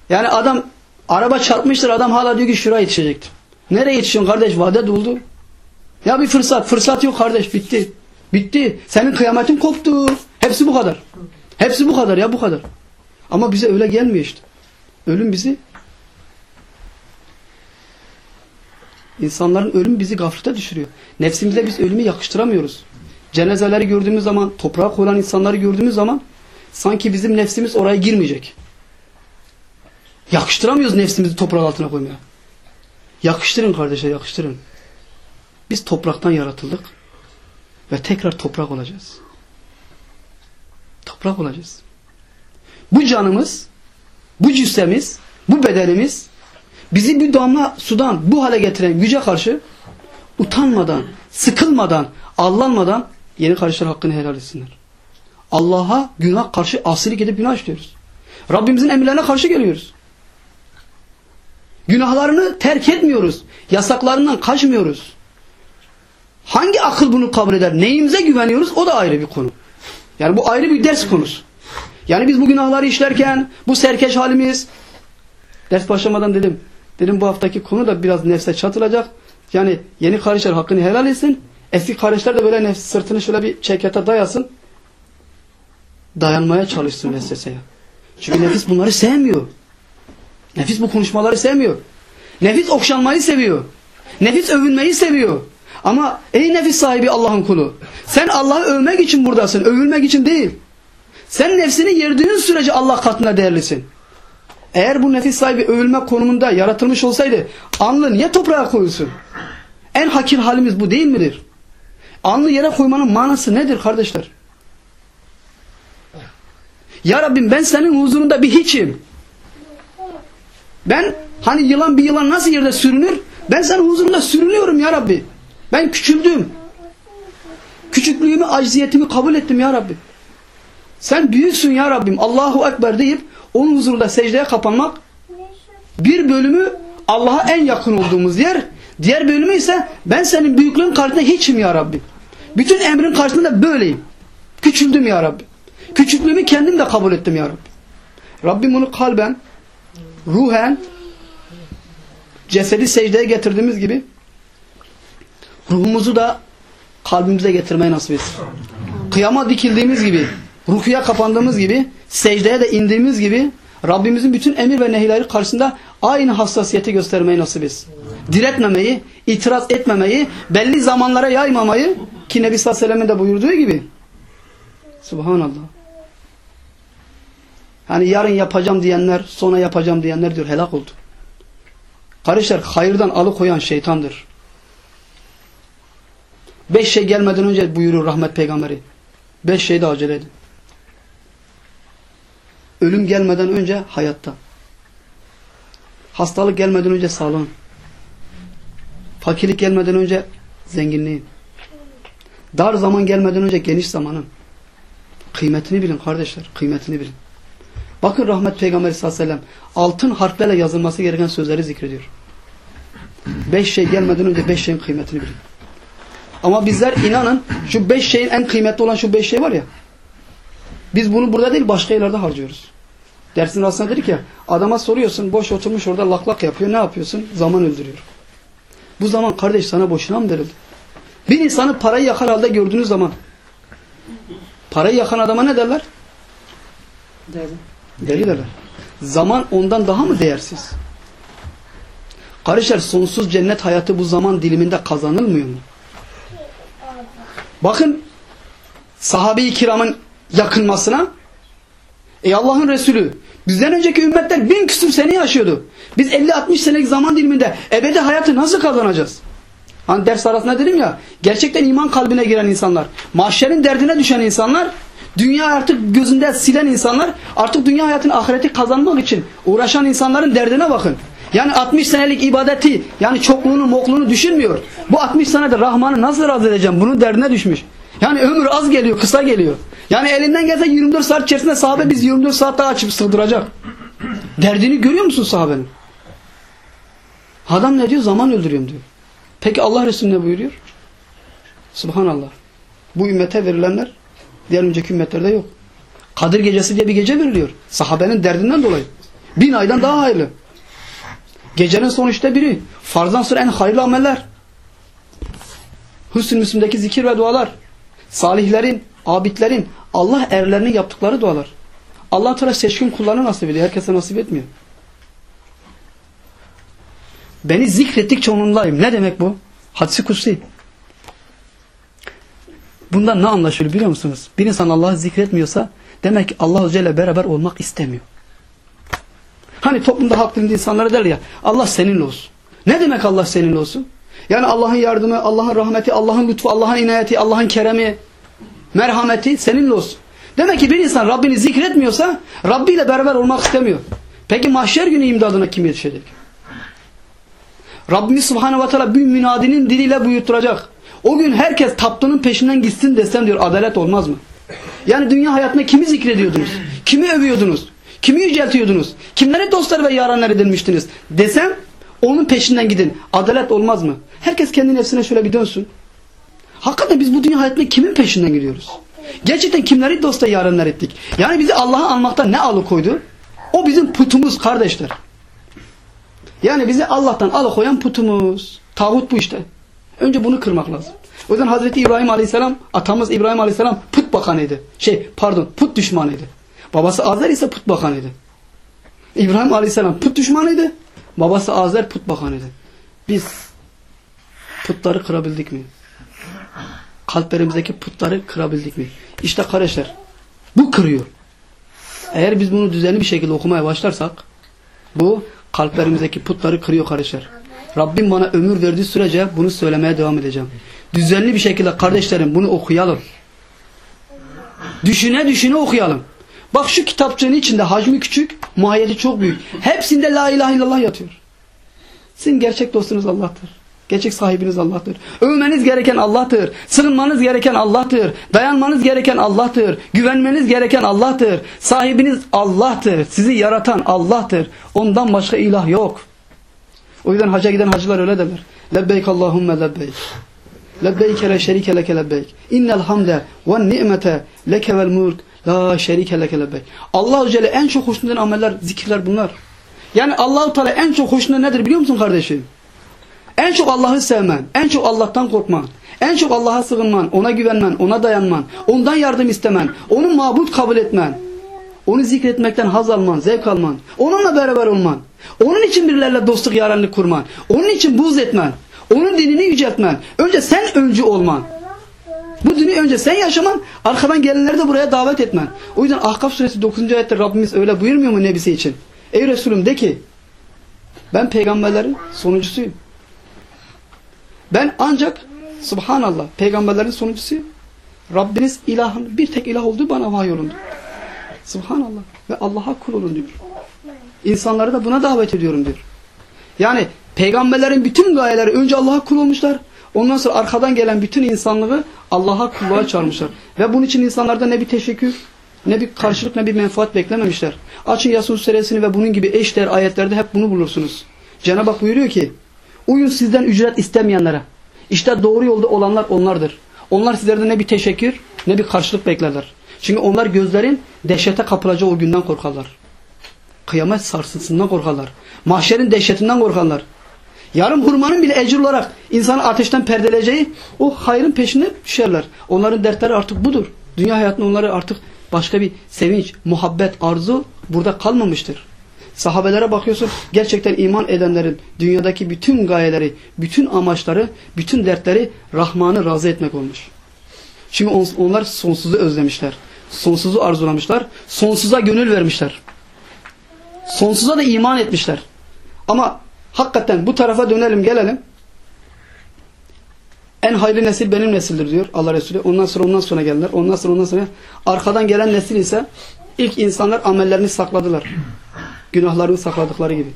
Yani adam araba çarpmıştır adam hala diyor ki şuraya yetişecektim. Nereye yetişiyorsun kardeş? Vade doldu. Ya bir fırsat. Fırsat yok kardeş. Bitti. Bitti. Senin kıyametin koptu. Hepsi bu kadar. Hepsi bu kadar ya bu kadar. Ama bize öyle gelmiyor işte. Ölüm bizi İnsanların ölümü bizi gaflete düşürüyor. Nefsimize biz ölümü yakıştıramıyoruz. Cenazeleri gördüğümüz zaman, toprağa koyulan insanları gördüğümüz zaman sanki bizim nefsimiz oraya girmeyecek. Yakıştıramıyoruz nefsimizi toprağın altına koymaya. Yakıştırın kardeşler, yakıştırın. Biz topraktan yaratıldık ve tekrar toprak olacağız. Toprak olacağız. Bu canımız, bu cüssemiz, bu bedenimiz bizi bir damla sudan bu hale getiren güce karşı utanmadan, sıkılmadan, allanmadan yeni kardeşler hakkını helal etsinler. Allah'a günah karşı asilik edip günah işliyoruz. Rabbimizin emirlerine karşı geliyoruz. Günahlarını terk etmiyoruz. Yasaklarından kaçmıyoruz. Hangi akıl bunu kabul eder? Neyimize güveniyoruz? O da ayrı bir konu. Yani bu ayrı bir ders konusu. Yani biz bu günahları işlerken bu serkeş halimiz ders başlamadan dedim. Dedim bu haftaki konu da biraz nefse çatılacak. Yani yeni kardeşler hakkını helal etsin. Eski kardeşler de böyle nefs sırtını şöyle bir çekete dayasın. Dayanmaya çalışsın vesveseye. Çünkü nefis bunları sevmiyor. Nefis bu konuşmaları sevmiyor. Nefis okşanmayı seviyor. Nefis övünmeyi seviyor. Ama ey nefis sahibi Allah'ın kulu. Sen Allah'ı övmek için buradasın. Övülmek için değil. Sen nefsini yerdiğin sürece Allah katında değerlisin. Eğer bu nefis sahibi övülme konumunda yaratılmış olsaydı anlı niye toprağa koyulsun? En hakir halimiz bu değil midir? Anlı yere koymanın manası nedir kardeşler? Ya Rabbim ben senin huzurunda bir hiçim. Ben hani yılan bir yılan nasıl yerde sürünür? Ben senin huzurunda sürünüyorum ya Rabbi. Ben küçüldüm. Küçüklüğümü, acziyetimi kabul ettim ya Rabbi. Sen büyüksün ya Rabbim. Allahu Ekber deyip onun huzurunda secdeye kapanmak bir bölümü Allah'a en yakın olduğumuz yer. Diğer bölümü ise ben senin büyüklüğün karşısında hiçim ya Rabbi. Bütün emrin karşısında böyleyim. Küçüldüm ya Rabbi. Küçüklüğümü kendim de kabul ettim ya Rabbi. Rabbim bunu kalben, ruhen, cesedi secdeye getirdiğimiz gibi ruhumuzu da kalbimize getirmeyi nasip etsin. Kıyama dikildiğimiz gibi, rukuya kapandığımız gibi, secdeye de indiğimiz gibi Rabbimizin bütün emir ve nehirleri karşısında aynı hassasiyeti göstermeyi nasip etsin. Diretmemeyi, itiraz etmemeyi, belli zamanlara yaymamayı ki Nebi sallallahu aleyhi buyurduğu gibi. Subhanallah. Hani yarın yapacağım diyenler, sonra yapacağım diyenler diyor helak oldu. Kardeşler hayırdan alıkoyan şeytandır. Beş şey gelmeden önce buyurur rahmet peygamberi. Beş şeyde acele edin. Ölüm gelmeden önce hayatta. Hastalık gelmeden önce sağlığın. Fakirlik gelmeden önce zenginliğin. Dar zaman gelmeden önce geniş zamanın. Kıymetini bilin kardeşler. Kıymetini bilin. Bakın rahmet peygamberi sallallahu aleyhi ve sellem altın harflerle yazılması gereken sözleri zikrediyor. Beş şey gelmeden önce beş şeyin kıymetini bilin. Ama bizler inanın şu beş şeyin en kıymetli olan şu beş şey var ya. Biz bunu burada değil başka yerlerde harcıyoruz. Dersin aslında dedik ya adama soruyorsun boş oturmuş orada lak lak yapıyor ne yapıyorsun? Zaman öldürüyor. Bu zaman kardeş sana boşuna mı verildi? Bir insanı parayı yakar halde gördüğünüz zaman parayı yakan adama ne derler? Deli. Deli. Zaman ondan daha mı değersiz? Kardeşler sonsuz cennet hayatı bu zaman diliminde kazanılmıyor mu? Bakın sahabe-i kiramın yakınmasına. Ey Allah'ın Resulü bizden önceki ümmetler bin küsur sene yaşıyordu. Biz 50-60 senelik zaman diliminde ebedi hayatı nasıl kazanacağız? Hani ders arasında dedim ya gerçekten iman kalbine giren insanlar, mahşerin derdine düşen insanlar, dünya artık gözünde silen insanlar, artık dünya hayatını ahireti kazanmak için uğraşan insanların derdine bakın. Yani 60 senelik ibadeti yani çokluğunu mokluğunu düşünmüyor. Bu 60 senede Rahman'ı nasıl razı edeceğim? Bunun derdine düşmüş. Yani ömür az geliyor, kısa geliyor. Yani elinden gelse 24 saat içerisinde sahabe biz 24 saat daha açıp sığdıracak. Derdini görüyor musun sahabenin? Adam ne diyor? Zaman öldürüyorum diyor. Peki Allah Resulü ne buyuruyor? Subhanallah. Bu ümmete verilenler diğer önceki ümmetlerde yok. Kadir gecesi diye bir gece veriliyor. Sahabenin derdinden dolayı. Bin aydan daha hayırlı. Gecenin son işte biri. Farzdan sonra en hayırlı ameller. Hüsn-i Müslim'deki zikir ve dualar. Salihlerin, abidlerin, Allah erlerinin yaptıkları dualar. Allah Teala seçkin kullarına nasip ediyor. Herkese nasip etmiyor. Beni zikrettikçe onunlayım. Ne demek bu? Hadisi kutsi. Bundan ne anlaşılıyor biliyor musunuz? Bir insan Allah'ı zikretmiyorsa demek ki Allah ile beraber olmak istemiyor. Hani toplumda hak dinli insanlara der ya Allah seninle olsun. Ne demek Allah seninle olsun? Yani Allah'ın yardımı, Allah'ın rahmeti, Allah'ın lütfu, Allah'ın inayeti, Allah'ın keremi, merhameti seninle olsun. Demek ki bir insan Rabbini zikretmiyorsa Rabbi ile beraber olmak istemiyor. Peki mahşer günü imdadına kim yetişecek? Rabbimiz Subhanahu ve Teala bir münadinin diliyle buyurtturacak. O gün herkes taptığının peşinden gitsin desem diyor adalet olmaz mı? Yani dünya hayatında kimi zikrediyordunuz? Kimi övüyordunuz? Kimi yüceltiyordunuz? Kimlere dostlar ve yaranlar edilmiştiniz? Desem onun peşinden gidin. Adalet olmaz mı? Herkes kendi nefsine şöyle bir dönsün. Hakikaten biz bu dünya hayatında kimin peşinden gidiyoruz? Gerçekten kimleri dosta yaranlar ettik? Yani bizi Allah'a almaktan ne alıkoydu? O bizim putumuz kardeşler. Yani bizi Allah'tan alıkoyan putumuz. Tağut bu işte. Önce bunu kırmak lazım. O yüzden Hazreti İbrahim Aleyhisselam, atamız İbrahim Aleyhisselam put bakanıydı. Şey pardon put düşmanıydı. Babası Azer ise put bakanıydı. İbrahim Aleyhisselam put düşmanıydı. Babası Azer put bakanıydı. Biz putları kırabildik mi? Kalplerimizdeki putları kırabildik mi? İşte kardeşler bu kırıyor. Eğer biz bunu düzenli bir şekilde okumaya başlarsak bu kalplerimizdeki putları kırıyor kardeşler. Rabbim bana ömür verdiği sürece bunu söylemeye devam edeceğim. Düzenli bir şekilde kardeşlerim bunu okuyalım. Düşüne düşüne okuyalım. Bak şu kitapçığın içinde hacmi küçük, mahiyeti çok büyük. Hepsinde la ilahe illallah yatıyor. Sizin gerçek dostunuz Allah'tır. Gerçek sahibiniz Allah'tır. Övmeniz gereken Allah'tır. Sığınmanız gereken Allah'tır. Dayanmanız gereken Allah'tır. Güvenmeniz gereken Allah'tır. Sahibiniz Allah'tır. Sizi yaratan Allah'tır. Ondan başka ilah yok. O yüzden hacca giden hacılar öyle derler. Lebbeyk Allahümme lebbeyk. Lebbeyke le şerike leke lebbeyk. İnnel hamde ve ni'mete leke vel mulk la şerike leke lebbeyk. Allah Celle en çok hoşnutan ameller, zikirler bunlar. Yani Allahu Teala en çok hoşnut nedir biliyor musun kardeşim? En çok Allah'ı sevmen, en çok Allah'tan korkman, en çok Allah'a sığınman, ona güvenmen, ona dayanman, ondan yardım istemen, onu mabut kabul etmen, onu zikretmekten haz alman, zevk alman, onunla beraber olman, onun için birilerle dostluk yarenlik kurman, onun için buz etmen, onun dinini yüceltmen, önce sen öncü olman. Bu dini önce sen yaşaman, arkadan gelenleri de buraya davet etmen. O yüzden Ahkaf suresi 9. ayette Rabbimiz öyle buyurmuyor mu nebisi için? Ey Resulüm de ki, ben peygamberlerin sonuncusuyum. Ben ancak subhanallah peygamberlerin sonuncusuyum. Rabbiniz ilahın bir tek ilah olduğu bana vahyolundu. Subhanallah. Ve Allah'a kul olun diyor. İnsanları da buna davet ediyorum diyor. Yani peygamberlerin bütün gayeleri önce Allah'a kul olmuşlar. Ondan sonra arkadan gelen bütün insanlığı Allah'a kulluğa çağırmışlar. Ve bunun için insanlarda ne bir teşekkür, ne bir karşılık, ne bir menfaat beklememişler. Açın Yasun suresini ve bunun gibi eşdeğer ayetlerde hep bunu bulursunuz. Cenab-ı Hak buyuruyor ki, uyun sizden ücret istemeyenlere. İşte doğru yolda olanlar onlardır. Onlar sizlerden ne bir teşekkür, ne bir karşılık beklerler. Çünkü onlar gözlerin dehşete kapılacağı o günden korkarlar. Kıyamet sarsıntısından korkarlar. Mahşerin dehşetinden korkarlar. Yarım hurmanın bile ecir olarak insanı ateşten perdeleyeceği o hayrın peşine düşerler. Onların dertleri artık budur. Dünya hayatında onları artık başka bir sevinç, muhabbet, arzu burada kalmamıştır. Sahabelere bakıyorsun gerçekten iman edenlerin dünyadaki bütün gayeleri, bütün amaçları, bütün dertleri Rahman'ı razı etmek olmuş. Çünkü on- onlar sonsuzu özlemişler. Sonsuzu arzulamışlar. Sonsuza gönül vermişler. Sonsuza da iman etmişler. Ama hakikaten bu tarafa dönelim gelelim. En hayırlı nesil benim nesildir diyor Allah Resulü. Ondan sonra ondan sonra geldiler. Ondan sonra ondan sonra arkadan gelen nesil ise ilk insanlar amellerini sakladılar. Günahlarını sakladıkları gibi.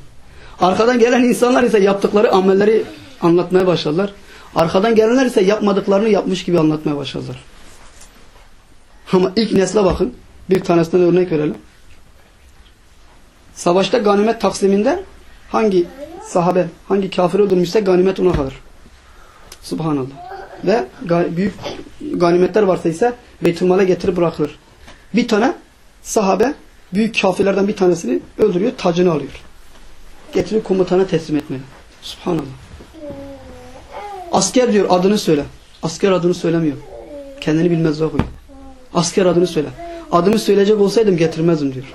Arkadan gelen insanlar ise yaptıkları amelleri anlatmaya başladılar. Arkadan gelenler ise yapmadıklarını yapmış gibi anlatmaya başladılar. Ama ilk nesle bakın. Bir tanesinden örnek verelim. Savaşta ganimet taksiminde hangi sahabe, hangi kafir öldürmüşse ganimet ona kalır. Subhanallah. Ve büyük ganimetler varsa ise Beytülmal'e getirip bırakılır. Bir tane sahabe büyük kafirlerden bir tanesini öldürüyor, tacını alıyor. Getirip komutana teslim etmeli. Subhanallah. Asker diyor adını söyle. Asker adını söylemiyor. Kendini bilmez okuyor. Asker adını söyle. Adımı söyleyecek olsaydım getirmezdim diyor.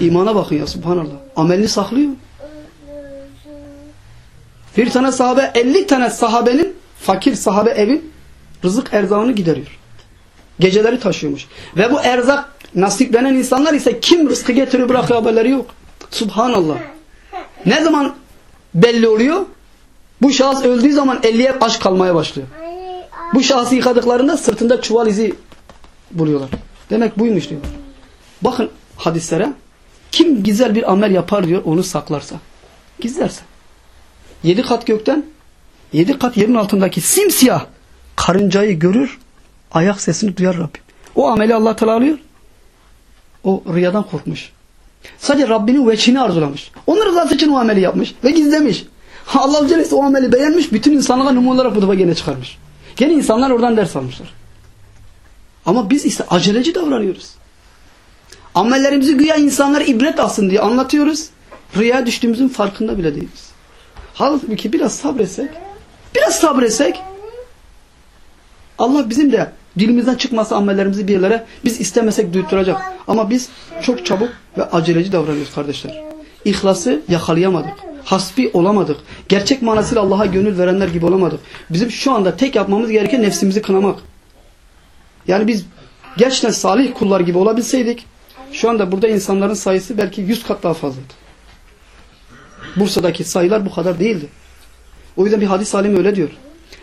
İmana bakın ya subhanallah. Amelini saklıyor. Bir tane sahabe 50 tane sahabenin fakir sahabe evin rızık erzağını gideriyor. Geceleri taşıyormuş. Ve bu erzak nasiplenen insanlar ise kim rızkı getiriyor bırakıyor haberleri yok. Subhanallah. Ne zaman belli oluyor? Bu şahıs öldüğü zaman 50'ye aç kalmaya başlıyor. Bu şahsı yıkadıklarında sırtında çuval izi buluyorlar. Demek buymuş diyorlar. Bakın hadislere. Kim güzel bir amel yapar diyor onu saklarsa. Gizlerse. Yedi kat gökten, yedi kat yerin altındaki simsiyah karıncayı görür, ayak sesini duyar Rabbim. O ameli Allah Teala alıyor. O riyadan korkmuş. Sadece Rabbinin veçini arzulamış. Onun rızası için o ameli yapmış ve gizlemiş. Allah Celle o ameli beğenmiş, bütün insanlara numune olarak bu gene çıkarmış. Gene insanlar oradan ders almışlar. Ama biz ise aceleci davranıyoruz. Amellerimizi güya insanlar ibret alsın diye anlatıyoruz. Riya düştüğümüzün farkında bile değiliz. Halbuki biraz sabretsek, biraz sabretsek Allah bizim de dilimizden çıkmasa amellerimizi bir yerlere biz istemesek duyturacak. Ama biz çok çabuk ve aceleci davranıyoruz kardeşler. İhlası yakalayamadık. Hasbi olamadık. Gerçek manasıyla Allah'a gönül verenler gibi olamadık. Bizim şu anda tek yapmamız gereken nefsimizi kınamak. Yani biz gerçekten salih kullar gibi olabilseydik şu anda burada insanların sayısı belki 100 kat daha fazlaydı. Bursa'daki sayılar bu kadar değildi. O yüzden bir hadis alimi öyle diyor.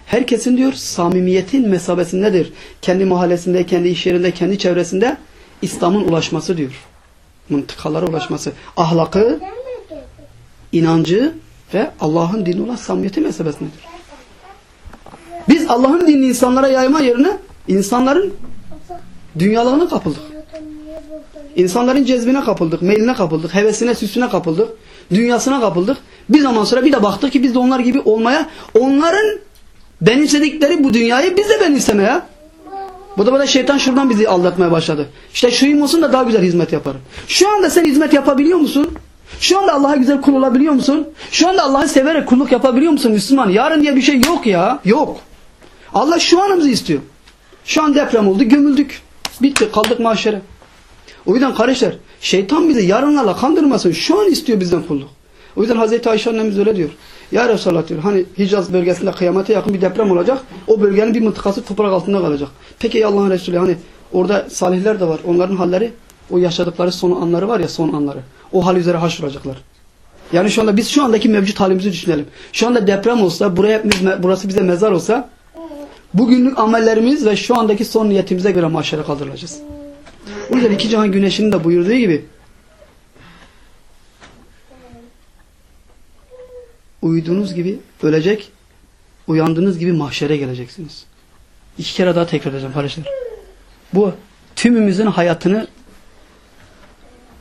Herkesin diyor samimiyetin mesabesindedir. Kendi mahallesinde, kendi iş yerinde, kendi çevresinde İslam'ın ulaşması diyor. Mıntıkalara ulaşması. Ahlakı, inancı ve Allah'ın dini olan samimiyeti mesabesindedir. Biz Allah'ın dinini insanlara yayma yerine insanların dünyalarına kapıldık. İnsanların cezbine kapıldık, meyline kapıldık, hevesine, süsüne kapıldık, dünyasına kapıldık. Bir zaman sonra bir de baktık ki biz de onlar gibi olmaya, onların benimsedikleri bu dünyayı biz de benimsemeye. Bu da böyle şeytan şuradan bizi aldatmaya başladı. İşte şuyum olsun da daha güzel hizmet yaparım. Şu anda sen hizmet yapabiliyor musun? Şu anda Allah'a güzel kul olabiliyor musun? Şu anda Allah'ı severek kulluk yapabiliyor musun Müslüman? Yarın diye bir şey yok ya. Yok. Allah şu anımızı istiyor. Şu an deprem oldu, gömüldük. Bitti, kaldık mahşere. O yüzden kardeşler, şeytan bizi yarınlarla kandırmasın. Şu an istiyor bizden kulluk. O yüzden Hazreti Ayşe annemiz öyle diyor. Ya Resulallah diyor, hani Hicaz bölgesinde kıyamete yakın bir deprem olacak. O bölgenin bir mıntıkası toprak altında kalacak. Peki ey Allah'ın Resulü hani orada salihler de var. Onların halleri, o yaşadıkları son anları var ya son anları. O hal üzere haşrolacaklar. Yani şu anda biz şu andaki mevcut halimizi düşünelim. Şu anda deprem olsa, buraya hepimiz, burası bize mezar olsa, bugünlük amellerimiz ve şu andaki son niyetimize göre mahşere kaldırılacağız. O yüzden iki cihan güneşinin de buyurduğu gibi uyuduğunuz gibi ölecek, uyandığınız gibi mahşere geleceksiniz. İki kere daha tekrar edeceğim kardeşler. Bu tümümüzün hayatını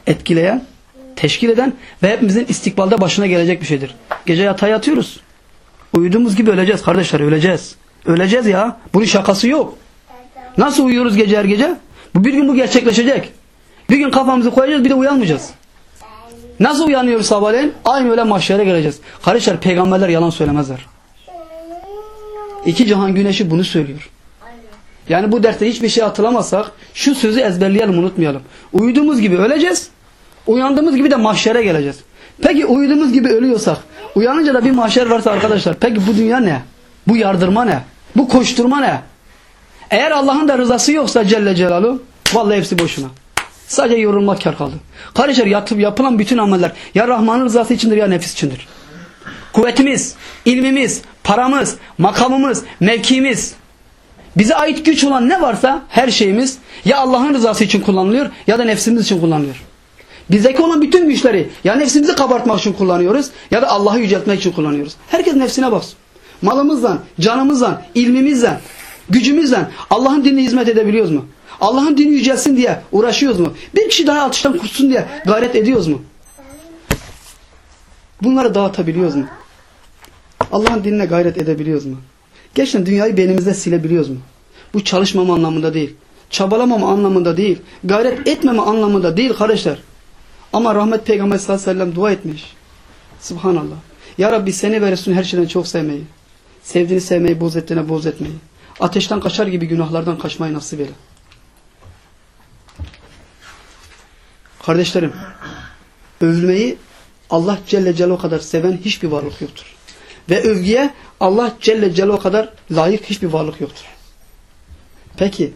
etkileyen, teşkil eden ve hepimizin istikbalde başına gelecek bir şeydir. Gece yatağa yatıyoruz. Uyuduğumuz gibi öleceğiz kardeşler, öleceğiz. Öleceğiz ya. Bunun şakası yok. Nasıl uyuyoruz gece her gece? Bu bir gün bu gerçekleşecek. Bir gün kafamızı koyacağız bir de uyanmayacağız. Nasıl uyanıyoruz sabahleyin? Aynı öyle mahşere geleceğiz. Kardeşler peygamberler yalan söylemezler. İki cihan güneşi bunu söylüyor. Yani bu derste hiçbir şey hatırlamazsak şu sözü ezberleyelim unutmayalım. Uyuduğumuz gibi öleceğiz. Uyandığımız gibi de mahşere geleceğiz. Peki uyuduğumuz gibi ölüyorsak uyanınca da bir mahşer varsa arkadaşlar peki bu dünya ne? Bu yardırma ne? Bu koşturma ne? Eğer Allah'ın da rızası yoksa Celle Celaluhu vallahi hepsi boşuna. Sadece yorulmak kar kaldı. Kardeşler yatıp yapılan bütün ameller ya Rahman'ın rızası içindir ya nefis içindir. Kuvvetimiz, ilmimiz, paramız, makamımız, mevkimiz, bize ait güç olan ne varsa her şeyimiz ya Allah'ın rızası için kullanılıyor ya da nefsimiz için kullanılıyor. Bizdeki olan bütün güçleri ya nefsimizi kabartmak için kullanıyoruz ya da Allah'ı yüceltmek için kullanıyoruz. Herkes nefsine baksın. Malımızla, canımızla, ilmimizle, gücümüzle Allah'ın dinine hizmet edebiliyoruz mu? Allah'ın dini yücelsin diye uğraşıyoruz mu? Bir kişi daha atıştan kurtulsun diye gayret ediyoruz mu? Bunları dağıtabiliyoruz mu? Allah'ın dinine gayret edebiliyoruz mu? Gerçekten dünyayı beynimizde silebiliyoruz mu? Bu çalışmama anlamında değil. Çabalamama anlamında değil. Gayret etmeme anlamında değil kardeşler. Ama rahmet peygamber sallallahu aleyhi ve sellem dua etmiş. Subhanallah. Ya Rabbi seni ve Resulünü her şeyden çok sevmeyi. Sevdiğini sevmeyi, boz ettiğine boz etmeyi. Ateşten kaçar gibi günahlardan kaçmayı nasip eyle. Kardeşlerim, övülmeyi Allah Celle Celaluhu kadar seven hiçbir varlık yoktur. Ve övgüye Allah Celle Celaluhu kadar layık hiçbir varlık yoktur. Peki,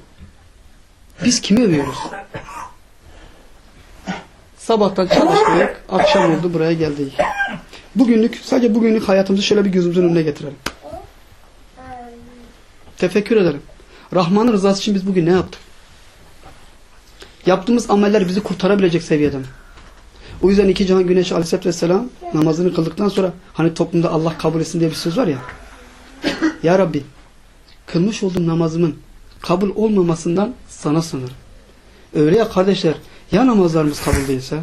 biz kimi övüyoruz? Sabahtan çalışmayak, akşam oldu buraya geldik. Bugünlük, sadece bugünlük hayatımızı şöyle bir gözümüzün önüne getirelim. Tefekkür edelim. Rahman'ın rızası için biz bugün ne yaptık? Yaptığımız ameller bizi kurtarabilecek seviyede? O yüzden iki Cihan Güneş Aleyhisselatü Vesselam namazını kıldıktan sonra hani toplumda Allah kabul etsin diye bir söz var ya. Ya Rabbi kılmış olduğum namazımın kabul olmamasından sana sınırım. Öyle ya kardeşler ya namazlarımız kabul değilse?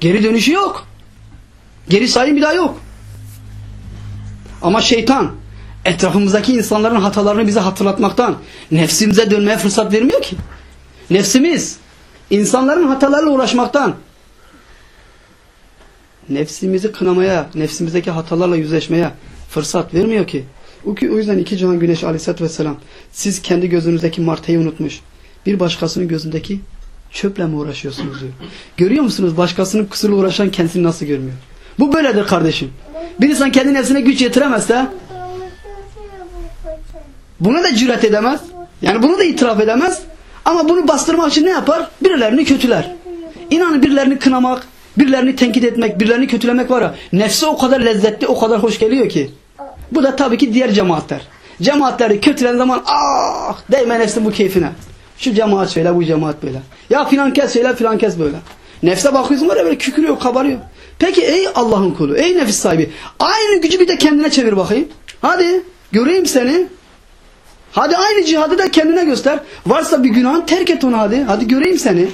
Geri dönüşü yok. Geri sayım bir daha yok. Ama şeytan etrafımızdaki insanların hatalarını bize hatırlatmaktan nefsimize dönmeye fırsat vermiyor ki. Nefsimiz insanların hatalarıyla uğraşmaktan nefsimizi kınamaya, nefsimizdeki hatalarla yüzleşmeye fırsat vermiyor ki. O yüzden iki cihan güneş aleyhissalatü vesselam siz kendi gözünüzdeki martayı unutmuş. Bir başkasının gözündeki çöple mi uğraşıyorsunuz diyor. Görüyor musunuz başkasının kusurla uğraşan kendisini nasıl görmüyor? Bu böyledir kardeşim. Bir insan kendi nefsine güç yetiremezse buna da cüret edemez. Yani bunu da itiraf edemez. Ama bunu bastırmak için ne yapar? Birilerini kötüler. İnanın birilerini kınamak, birilerini tenkit etmek, birilerini kötülemek var ya. Nefse o kadar lezzetli, o kadar hoş geliyor ki. Bu da tabii ki diğer cemaatler. Cemaatleri kötülen zaman ah değme nefsin bu keyfine. Şu cemaat şöyle, bu cemaat böyle. Ya filan kes şöyle, filan kes böyle. Nefse bakıyorsun var ya böyle kükürüyor, kabarıyor. Peki ey Allah'ın kulu, ey nefis sahibi. Aynı gücü bir de kendine çevir bakayım. Hadi göreyim seni. Hadi aynı cihadı da kendine göster. Varsa bir günahın terk et onu hadi. Hadi göreyim seni.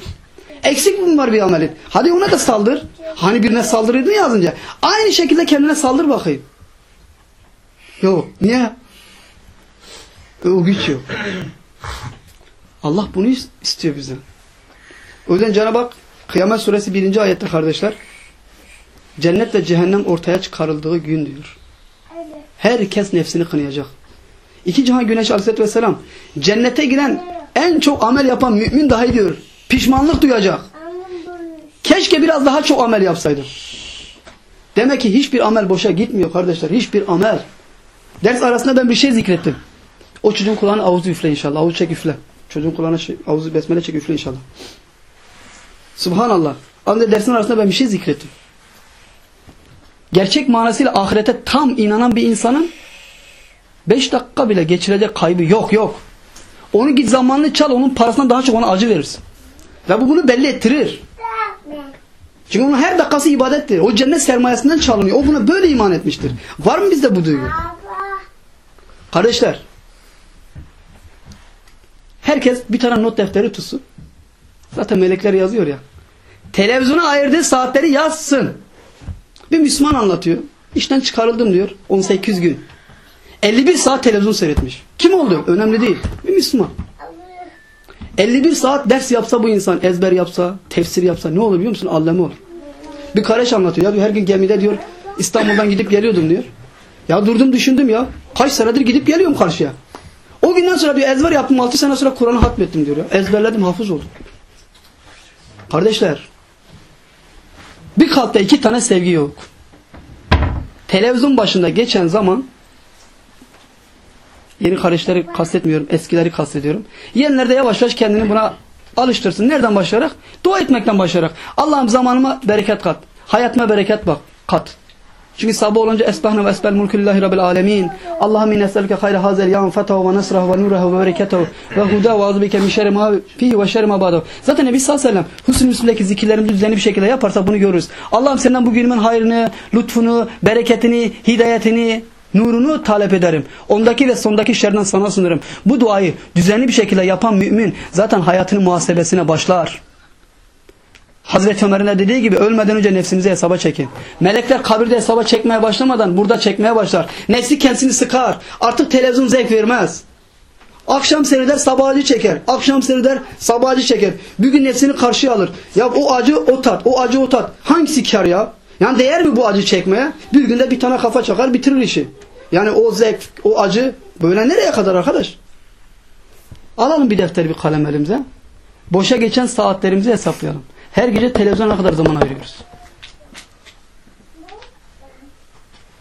Eksik mi var bir amelin? Hadi ona da saldır. Hani birine saldırırdın ya az önce. Aynı şekilde kendine saldır bakayım. Yok. Niye? O güç yok. Allah bunu istiyor bize. O yüzden Cenab-ı Hak Kıyamet Suresi 1. ayette kardeşler cennet ve cehennem ortaya çıkarıldığı gün diyor. Herkes nefsini kınayacak. İki cihan güneş aleyhissalatü vesselam cennete giren en çok amel yapan mümin dahi diyor. Pişmanlık duyacak. Keşke biraz daha çok amel yapsaydım. Demek ki hiçbir amel boşa gitmiyor kardeşler. Hiçbir amel. Ders arasında ben bir şey zikrettim. O çocuğun kulağına avuzu üfle inşallah. Avuzu çek üfle. Çocuğun kulağına şey, avuzu besmele çek üfle inşallah. Subhanallah. Az dersin arasında ben bir şey zikrettim. Gerçek manasıyla ahirete tam inanan bir insanın 5 dakika bile geçirecek kaybı yok yok. Onu git zamanını çal onun parasından daha çok ona acı verirsin. Ve bu bunu belli ettirir. Çünkü onun her dakikası ibadettir. O cennet sermayesinden çalınıyor. O buna böyle iman etmiştir. Var mı bizde bu duygu? Kardeşler. Herkes bir tane not defteri tutsun. Zaten melekler yazıyor ya. Televizyona ayırdığı saatleri yazsın. Bir Müslüman anlatıyor. İşten çıkarıldım diyor. 18 gün. 51 saat televizyon seyretmiş. Kim oldu? Önemli değil. Bir Müslüman. 51 saat ders yapsa bu insan, ezber yapsa, tefsir yapsa ne olur biliyor musun? Allame olur. Bir kardeş anlatıyor. Ya diyor, her gün gemide diyor İstanbul'dan gidip geliyordum diyor. Ya durdum düşündüm ya. Kaç senedir gidip geliyorum karşıya. O günden sonra diyor ezber yaptım 6 sene sonra Kur'an'ı hatmettim diyor ya. Ezberledim hafız oldum. Kardeşler bir kalpte iki tane sevgi yok. Televizyon başında geçen zaman Yeni kardeşleri kastetmiyorum. Eskileri kastediyorum. Yeniler de yavaş yavaş kendini buna alıştırsın. Nereden başlayarak? Dua etmekten başlayarak. Allah'ım zamanıma bereket kat. Hayatıma bereket bak. Kat. Çünkü sabah olunca esbahna ve esbel mulku lillahi rabbil alemin. Allahümme inne eselüke hayra hazel yağın fetahu ve nasrahu ve nurahu ve bereketahu ve huda ve azubike min şerri ma fihi ve şerri ma. Zaten Nebi sallallahu aleyhi ve sellem husn-ı müslimdeki zikirlerimizi düzenli bir şekilde yaparsak bunu görürüz. Allah'ım senden bu günümün hayrını, lütfunu, bereketini, hidayetini, nurunu talep ederim. Ondaki ve sondaki şerden sana sunarım. Bu duayı düzenli bir şekilde yapan mümin zaten hayatının muhasebesine başlar. Hazreti Ömer'in de dediği gibi ölmeden önce nefsinizi hesaba çekin. Melekler kabirde hesaba çekmeye başlamadan burada çekmeye başlar. Nefsi kendisini sıkar. Artık televizyon zevk vermez. Akşam seyreder sabah acı çeker. Akşam seyreder sabah acı çeker. Bir gün nefsini karşıya alır. Ya o acı o tat, o acı o tat. Hangisi kar ya? Yani değer mi bu acı çekmeye? Bir günde bir tane kafa çakar bitirir işi. Yani o zevk, o acı böyle nereye kadar arkadaş? Alalım bir defter bir kalem elimize. Boşa geçen saatlerimizi hesaplayalım. Her gece televizyona kadar zaman ayırıyoruz.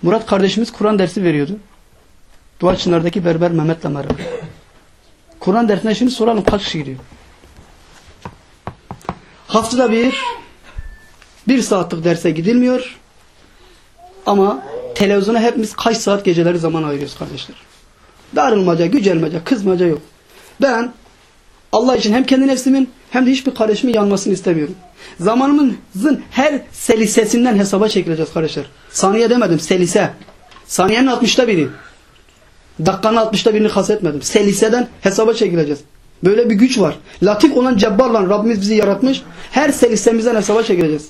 Murat kardeşimiz Kur'an dersi veriyordu. Duaçınlardaki berber Mehmet'le beraber. Kur'an dersine şimdi soralım kaç kişi gidiyor? Haftada bir bir saatlik derse gidilmiyor. Ama televizyona hepimiz kaç saat geceleri zaman ayırıyoruz kardeşler. Darılmaca, gücelmece, kızmaca yok. Ben Allah için hem kendi nefsimin hem de hiçbir kardeşimin yanmasını istemiyorum. Zamanımızın her selisesinden hesaba çekileceğiz kardeşler. Saniye demedim, selise. Saniyenin 60'ta biri. Dakikanın 60'ta birini kastetmedim. Seliseden hesaba çekileceğiz. Böyle bir güç var. Latif olan Cebbar'la Rabbimiz bizi yaratmış. Her selisemizden hesaba çekileceğiz.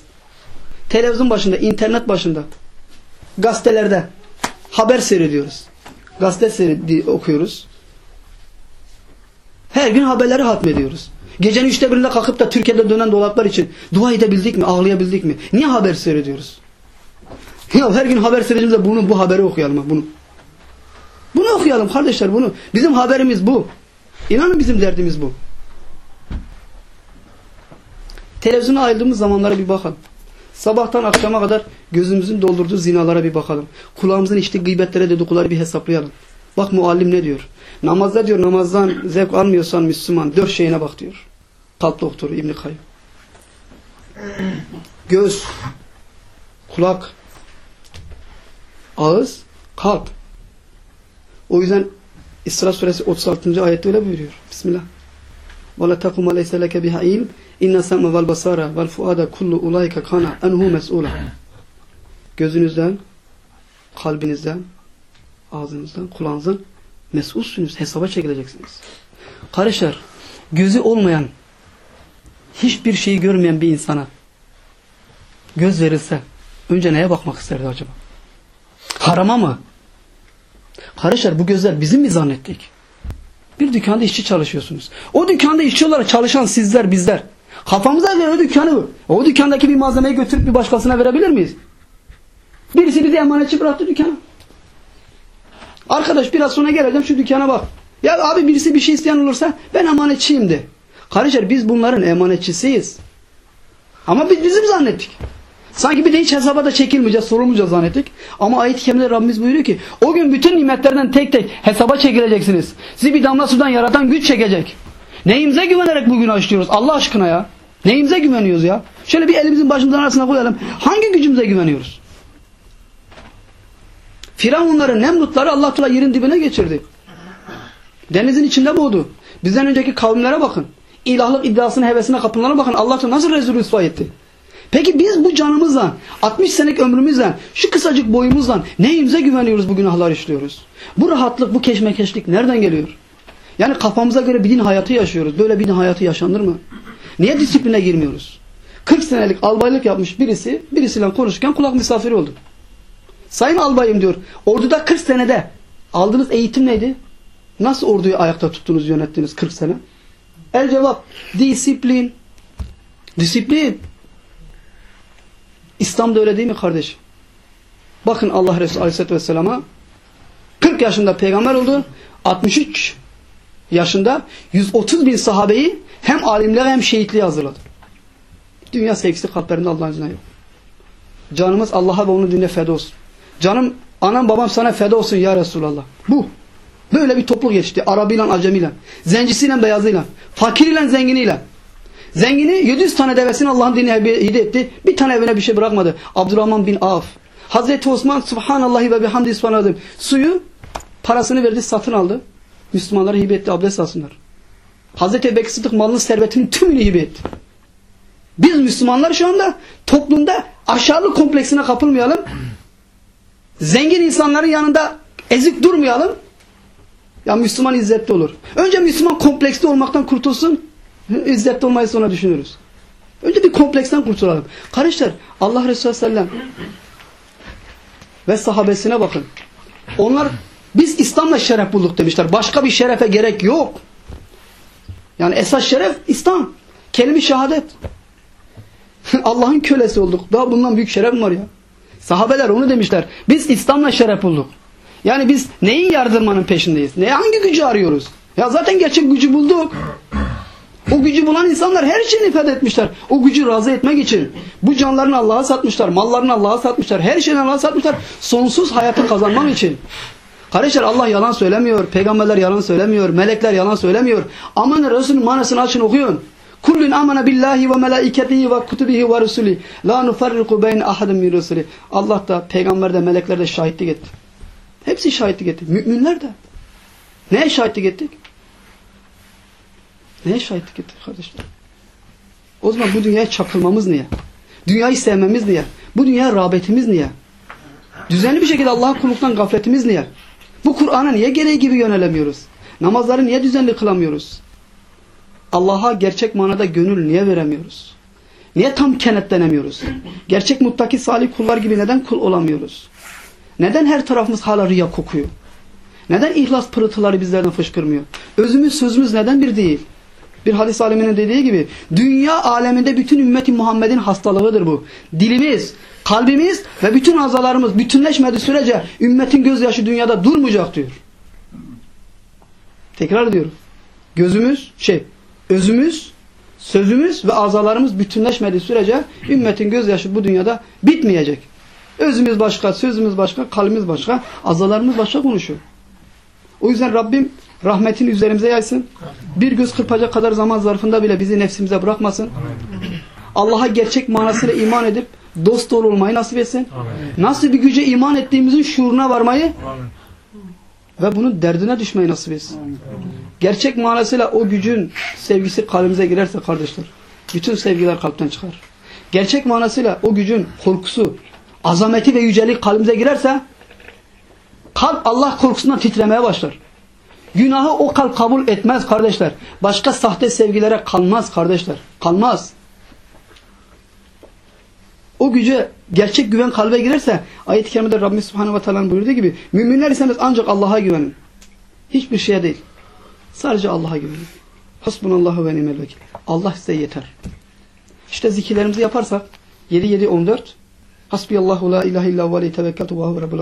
Televizyon başında, internet başında, gazetelerde haber seyrediyoruz. Gazete seyredi okuyoruz. Her gün haberleri hatmediyoruz. Gecenin üçte birinde kalkıp da Türkiye'de dönen dolaplar için dua edebildik mi, ağlayabildik mi? Niye haber seyrediyoruz? Ya her gün haber seyredeceğimizde bunu, bu haberi okuyalım. Bunu. Bunu okuyalım kardeşler bunu. Bizim haberimiz bu. İnanın bizim derdimiz bu. Televizyona ayrıldığımız zamanlara bir bakalım. Sabahtan akşama kadar gözümüzün doldurduğu zinalara bir bakalım. Kulağımızın içtiği gıybetlere dedikoduları bir hesaplayalım. Bak muallim ne diyor? Namazda diyor namazdan zevk almıyorsan Müslüman dört şeyine bak diyor. Kalp doktoru İbn Kayyum. Göz, kulak, ağız, kalp. O yüzden İsra suresi 36. ayette öyle buyuruyor. Bismillah ve la takum aleyse leke biha ilm inne sema vel basara vel fuada kullu ulayka kana enhu mes'ula gözünüzden kalbinizden ağzınızdan kulağınızdan mesulsünüz hesaba çekileceksiniz. Kardeşler gözü olmayan hiçbir şeyi görmeyen bir insana göz verilse önce neye bakmak isterdi acaba? Harama mı? Kardeşler bu gözler bizim mi zannettik? Bir dükkanda işçi çalışıyorsunuz. O dükkanda işçi olarak çalışan sizler, bizler. Kafamıza göre o dükkanı, o dükkandaki bir malzemeyi götürüp bir başkasına verebilir miyiz? Birisi bizi emanetçi bıraktı dükkana. Arkadaş biraz sonra geleceğim şu dükkana bak. Ya abi birisi bir şey isteyen olursa ben emanetçiyim de. Kardeşler biz bunların emanetçisiyiz. Ama biz bizim zannettik. Sanki bir de hiç hesaba da çekilmeyeceğiz, sorulmayacağız zannettik. Ama ayet-i kerimede Rabbimiz buyuruyor ki o gün bütün nimetlerden tek tek hesaba çekileceksiniz. Sizi bir damla sudan yaratan güç çekecek. Neyimize güvenerek bugün açlıyoruz Allah aşkına ya? Neyimize güveniyoruz ya? Şöyle bir elimizin başımızın arasına koyalım. Hangi gücümüze güveniyoruz? Firavunları, Nemrutları Allah Teala yerin dibine geçirdi. Denizin içinde boğdu. Bizden önceki kavimlere bakın. İlahlık iddiasına, hevesine kapılanlara bakın. Allah Teala nasıl rezil rüsva etti? Peki biz bu canımızla, 60 senelik ömrümüzle, şu kısacık boyumuzla neyimize güveniyoruz bu günahlar işliyoruz? Bu rahatlık, bu keşmekeşlik nereden geliyor? Yani kafamıza göre bir din hayatı yaşıyoruz. Böyle bir din hayatı yaşanır mı? Niye disipline girmiyoruz? 40 senelik albaylık yapmış birisi, birisiyle konuşurken kulak misafiri oldu. Sayın albayım diyor, orduda 40 senede aldığınız eğitim neydi? Nasıl orduyu ayakta tuttunuz, yönettiniz 40 sene? El cevap, disiplin. Disiplin. İslam'da öyle değil mi kardeşim? Bakın Allah Resulü Aleyhisselatü Vesselam'a 40 yaşında peygamber oldu. 63 yaşında 130 bin sahabeyi hem alimler hem şehitliğe hazırladı. Dünya sevgisi kalplerinde Allah'ın izniyle yok. Canımız Allah'a ve onun dinine feda olsun. Canım anam babam sana feda olsun ya Resulallah. Bu. Böyle bir topluluk yetişti. Arabıyla, Acemiyle, zencisiyle, beyazıyla, fakiriyle, zenginiyle. Zengini 700 tane devesini Allah'ın dinine hediye etti. Bir tane evine bir şey bırakmadı. Abdurrahman bin Avf. Hazreti Osman Subhanallahi ve bihamdi subhanallahi suyu parasını verdi satın aldı. Müslümanlara hibe etti abdest alsınlar. Hazreti Ebubekir Sıddık malını servetinin tümünü hibe etti. Biz Müslümanlar şu anda toplumda aşağılık kompleksine kapılmayalım. Zengin insanların yanında ezik durmayalım. Ya Müslüman izzetli olur. Önce Müslüman kompleksli olmaktan kurtulsun. İzzetli olmayı sonra düşünürüz. Önce bir kompleksten kurtulalım. Kardeşler Allah Resulü Sellem ve sahabesine bakın. Onlar biz İslam'la şeref bulduk demişler. Başka bir şerefe gerek yok. Yani esas şeref İslam. Kelime şehadet. Allah'ın kölesi olduk. Daha bundan büyük şeref mi var ya? Sahabeler onu demişler. Biz İslam'la şeref bulduk. Yani biz neyin yardırmanın peşindeyiz? Ne hangi gücü arıyoruz? Ya zaten gerçek gücü bulduk. O gücü bulan insanlar her şeyini ifade etmişler. O gücü razı etmek için. Bu canlarını Allah'a satmışlar. Mallarını Allah'a satmışlar. Her şeyini Allah'a satmışlar. Sonsuz hayatı kazanmak için. Kardeşler Allah yalan söylemiyor. Peygamberler yalan söylemiyor. Melekler yalan söylemiyor. Aman Resulün manasını açın okuyun. Kullun amana billahi ve melaiketihi ve kutubihi ve rusuli. La nufarriku beyne ahadin min rusuli. Allah da, peygamber de, melekler de şahitlik etti. Hepsi şahitlik etti. Müminler de. Neye şahitlik ettik? Neye şahitlik ettik kardeşler? O zaman bu dünyaya çakılmamız niye? Dünyayı sevmemiz niye? Bu dünyaya rağbetimiz niye? Düzenli bir şekilde Allah'a kulluktan gafletimiz niye? Bu Kur'an'a niye gereği gibi yönelemiyoruz? Namazları niye düzenli kılamıyoruz? Allah'a gerçek manada gönül niye veremiyoruz? Niye tam kenetlenemiyoruz? Gerçek muttaki salih kullar gibi neden kul olamıyoruz? Neden her tarafımız hala riya kokuyor? Neden ihlas pırıltıları bizlerden fışkırmıyor? Özümüz sözümüz neden bir değil? Bir hadis aleminin dediği gibi dünya aleminde bütün ümmeti Muhammed'in hastalığıdır bu. Dilimiz, kalbimiz ve bütün azalarımız bütünleşmediği sürece ümmetin gözyaşı dünyada durmayacak diyor. Tekrar ediyorum. Gözümüz, şey, özümüz, sözümüz ve azalarımız bütünleşmediği sürece ümmetin gözyaşı bu dünyada bitmeyecek. Özümüz başka, sözümüz başka, kalbimiz başka, azalarımız başka konuşuyor. O yüzden Rabbim rahmetini üzerimize yaysın. Bir göz kırpacak kadar zaman zarfında bile bizi nefsimize bırakmasın. Allah'a gerçek manasıyla iman edip dost doğru olmayı nasip etsin. Nasıl bir güce iman ettiğimizin şuuruna varmayı ve bunun derdine düşmeyi nasip etsin. Gerçek manasıyla o gücün sevgisi kalbimize girerse kardeşler, bütün sevgiler kalpten çıkar. Gerçek manasıyla o gücün korkusu, azameti ve yücelik kalbimize girerse kalp Allah korkusundan titremeye başlar. Günahı o kalp kabul etmez kardeşler. Başka sahte sevgilere kalmaz kardeşler. Kalmaz. O güce gerçek güven kalbe girerse ayet-i kerimede Rabbimiz Subhanahu ve Teala'nın buyurduğu gibi müminler iseniz ancak Allah'a güvenin. Hiçbir şeye değil. Sadece Allah'a güvenin. Hasbunallahu ve nimel vekil. Allah size yeter. İşte zikirlerimizi yaparsak 7 7 14 Hasbiyallahu la ilahe illa ve aleyhi tevekkeltu ve huve rabbul.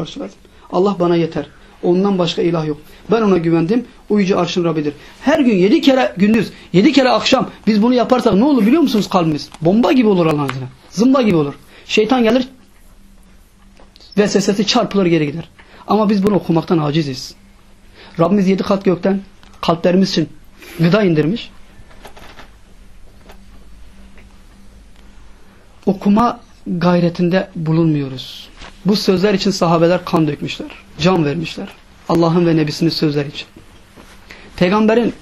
Allah bana yeter. Ondan başka ilah yok. Ben ona güvendim. O yüce arşın Rabbidir. Her gün yedi kere gündüz, yedi kere akşam biz bunu yaparsak ne olur biliyor musunuz kalbimiz? Bomba gibi olur Allah'ın izniyle. Zımba gibi olur. Şeytan gelir ve sesesi çarpılır geri gider. Ama biz bunu okumaktan aciziz. Rabbimiz yedi kat gökten kalplerimiz için gıda indirmiş. Okuma gayretinde bulunmuyoruz. Bu sözler için sahabeler kan dökmüşler. Can vermişler. Allah'ın ve Nebisinin sözleri için. Peygamberin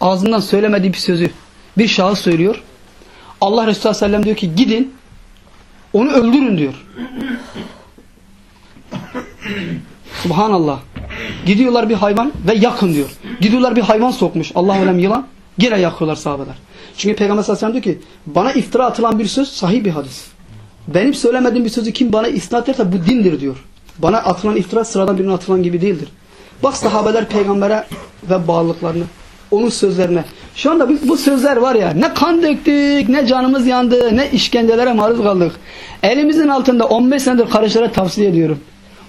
ağzından söylemediği bir sözü bir şahıs söylüyor. Allah Resulü Sellem diyor ki gidin onu öldürün diyor. Subhanallah. Gidiyorlar bir hayvan ve yakın diyor. Gidiyorlar bir hayvan sokmuş. Allah alem yılan. Gene yakıyorlar sahabeler. Çünkü Peygamber sallallahu diyor ki bana iftira atılan bir söz sahih bir hadis. Benim söylemediğim bir sözü kim bana isnat ederse bu dindir diyor. Bana atılan iftira sıradan birine atılan gibi değildir. Bak sahabeler peygambere ve bağlılıklarını, onun sözlerine. Şu anda biz bu sözler var ya ne kan döktük, ne canımız yandı, ne işkencelere maruz kaldık. Elimizin altında 15 senedir kardeşlere tavsiye ediyorum.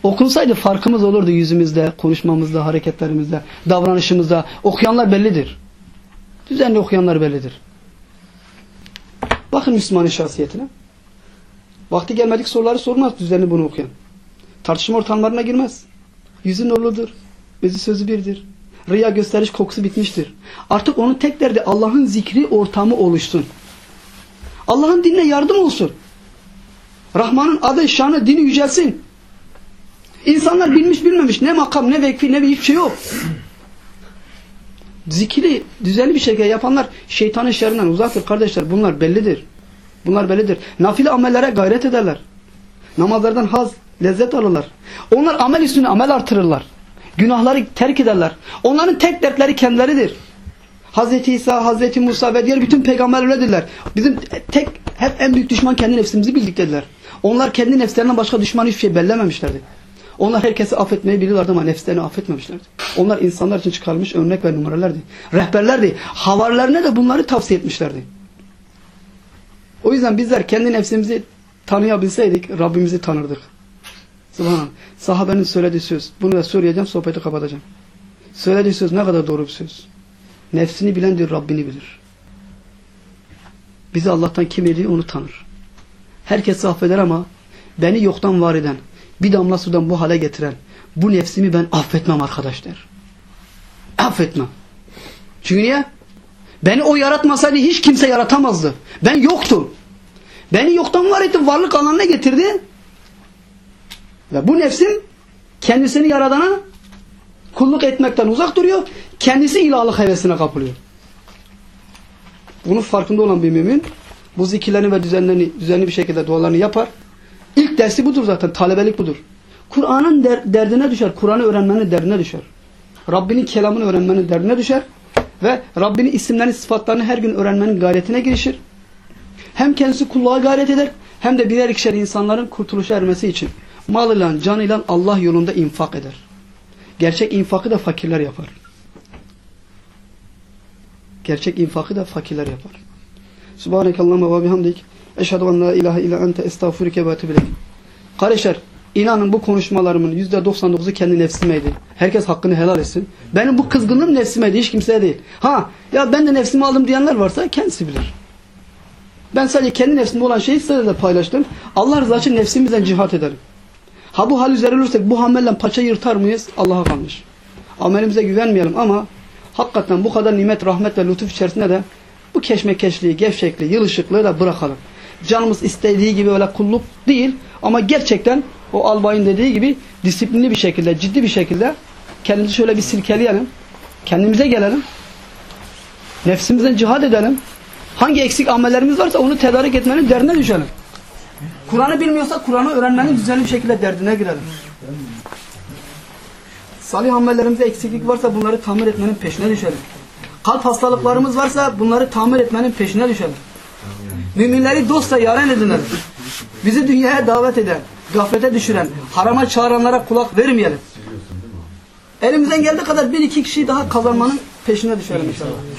Okunsaydı farkımız olurdu yüzümüzde, konuşmamızda, hareketlerimizde, davranışımızda. Okuyanlar bellidir. Düzenli okuyanlar bellidir. Bakın Müslümanın şahsiyetine. Vakti gelmedik soruları sormaz düzenli bunu okuyan. Tartışma ortamlarına girmez. Yüzü nurludur. Özü sözü birdir. Riya gösteriş kokusu bitmiştir. Artık onun tek derdi Allah'ın zikri ortamı oluşsun. Allah'ın dinine yardım olsun. Rahman'ın adı, şanı, dini yücelsin. İnsanlar bilmiş bilmemiş ne makam, ne vekfi, ne bir hiçbir şey yok. Zikri düzenli bir şekilde yapanlar şeytanın şerrinden uzaktır kardeşler. Bunlar bellidir. Bunlar bellidir. Nafile amellere gayret ederler. Namazlardan haz, lezzet alırlar. Onlar amel üstüne amel artırırlar. Günahları terk ederler. Onların tek dertleri kendileridir. Hazreti İsa, Hazreti Musa ve diğer bütün peygamberler öyledirler. Bizim tek, hep en büyük düşman kendi nefsimizi bildik dediler. Onlar kendi nefslerinden başka düşman hiçbir şey bellememişlerdi. Onlar herkesi affetmeyi biliyorlardı ama nefslerini affetmemişlerdi. Onlar insanlar için çıkarılmış örnek ve numaralardı. Rehberlerdi. Havarilerine de bunları tavsiye etmişlerdi. O yüzden bizler kendi nefsimizi tanıyabilseydik Rabbimizi tanırdık. Subhanallah. Sahabenin söylediği söz. Bunu da söyleyeceğim, sohbeti kapatacağım. Söylediği söz ne kadar doğru bir söz. Nefsini bilen diyor Rabbini bilir. Bizi Allah'tan kim ediyor onu tanır. Herkesi affeder ama beni yoktan var eden, bir damla sudan bu hale getiren, bu nefsimi ben affetmem arkadaş der. Affetmem. Çünkü niye? Beni o yaratmasaydı hiç kimse yaratamazdı. Ben yoktum. Beni yoktan var etti, varlık alanına getirdi. Ve bu nefsim kendisini yaradana kulluk etmekten uzak duruyor. Kendisi ilahlık hevesine kapılıyor. Bunun farkında olan bir mümin bu zikirlerini ve düzenlerini düzenli bir şekilde dualarını yapar. İlk dersi budur zaten. Talebelik budur. Kur'an'ın der, derdine düşer. Kur'an'ı öğrenmenin derdine düşer. Rabbinin kelamını öğrenmenin derdine düşer. Ve Rabbinin isimlerini, sıfatlarını her gün öğrenmenin gayretine girişir. Hem kendisi kulluğa gayret eder hem de birer ikişer insanların kurtuluşa ermesi için malıyla, canıyla Allah yolunda infak eder. Gerçek infakı da fakirler yapar. Gerçek infakı da fakirler yapar. Subhanekallahumma ve bihamdik. Eşhedü en la ilahe illa ente estağfurüke ve etûbü. Kardeşler, inanın bu konuşmalarımın %99'u kendi nefsimeydi. Herkes hakkını helal etsin. Benim bu kızgınlığım nefsimeydi, hiç kimseye değil. Ha, ya ben de nefsimi aldım diyenler varsa kendisi bilir. Ben sadece kendi nefsimde olan şeyi size de paylaştım. Allah rızası için nefsimizden cihat edelim. Ha bu hal üzere olursak bu amelle paça yırtar mıyız? Allah'a kalmış. Amelimize güvenmeyelim ama hakikaten bu kadar nimet, rahmet ve lütuf içerisinde de bu keşmekeşliği, gevşekliği, yılışıklığı da bırakalım. Canımız istediği gibi öyle kulluk değil ama gerçekten o albayın dediği gibi disiplinli bir şekilde, ciddi bir şekilde kendimizi şöyle bir silkeleyelim. Kendimize gelelim. Nefsimizden cihad edelim. Hangi eksik amellerimiz varsa onu tedarik etmenin derdine düşelim. Kur'an'ı bilmiyorsak Kur'an'ı öğrenmenin düzenli bir şekilde derdine girelim. Salih amellerimizde eksiklik varsa bunları tamir etmenin peşine düşelim. Kalp hastalıklarımız varsa bunları tamir etmenin peşine düşelim. Müminleri dostla yaren edinelim. Bizi dünyaya davet eden, gaflete düşüren, harama çağıranlara kulak vermeyelim. Elimizden geldiği kadar bir iki kişiyi daha kazanmanın peşine düşelim inşallah.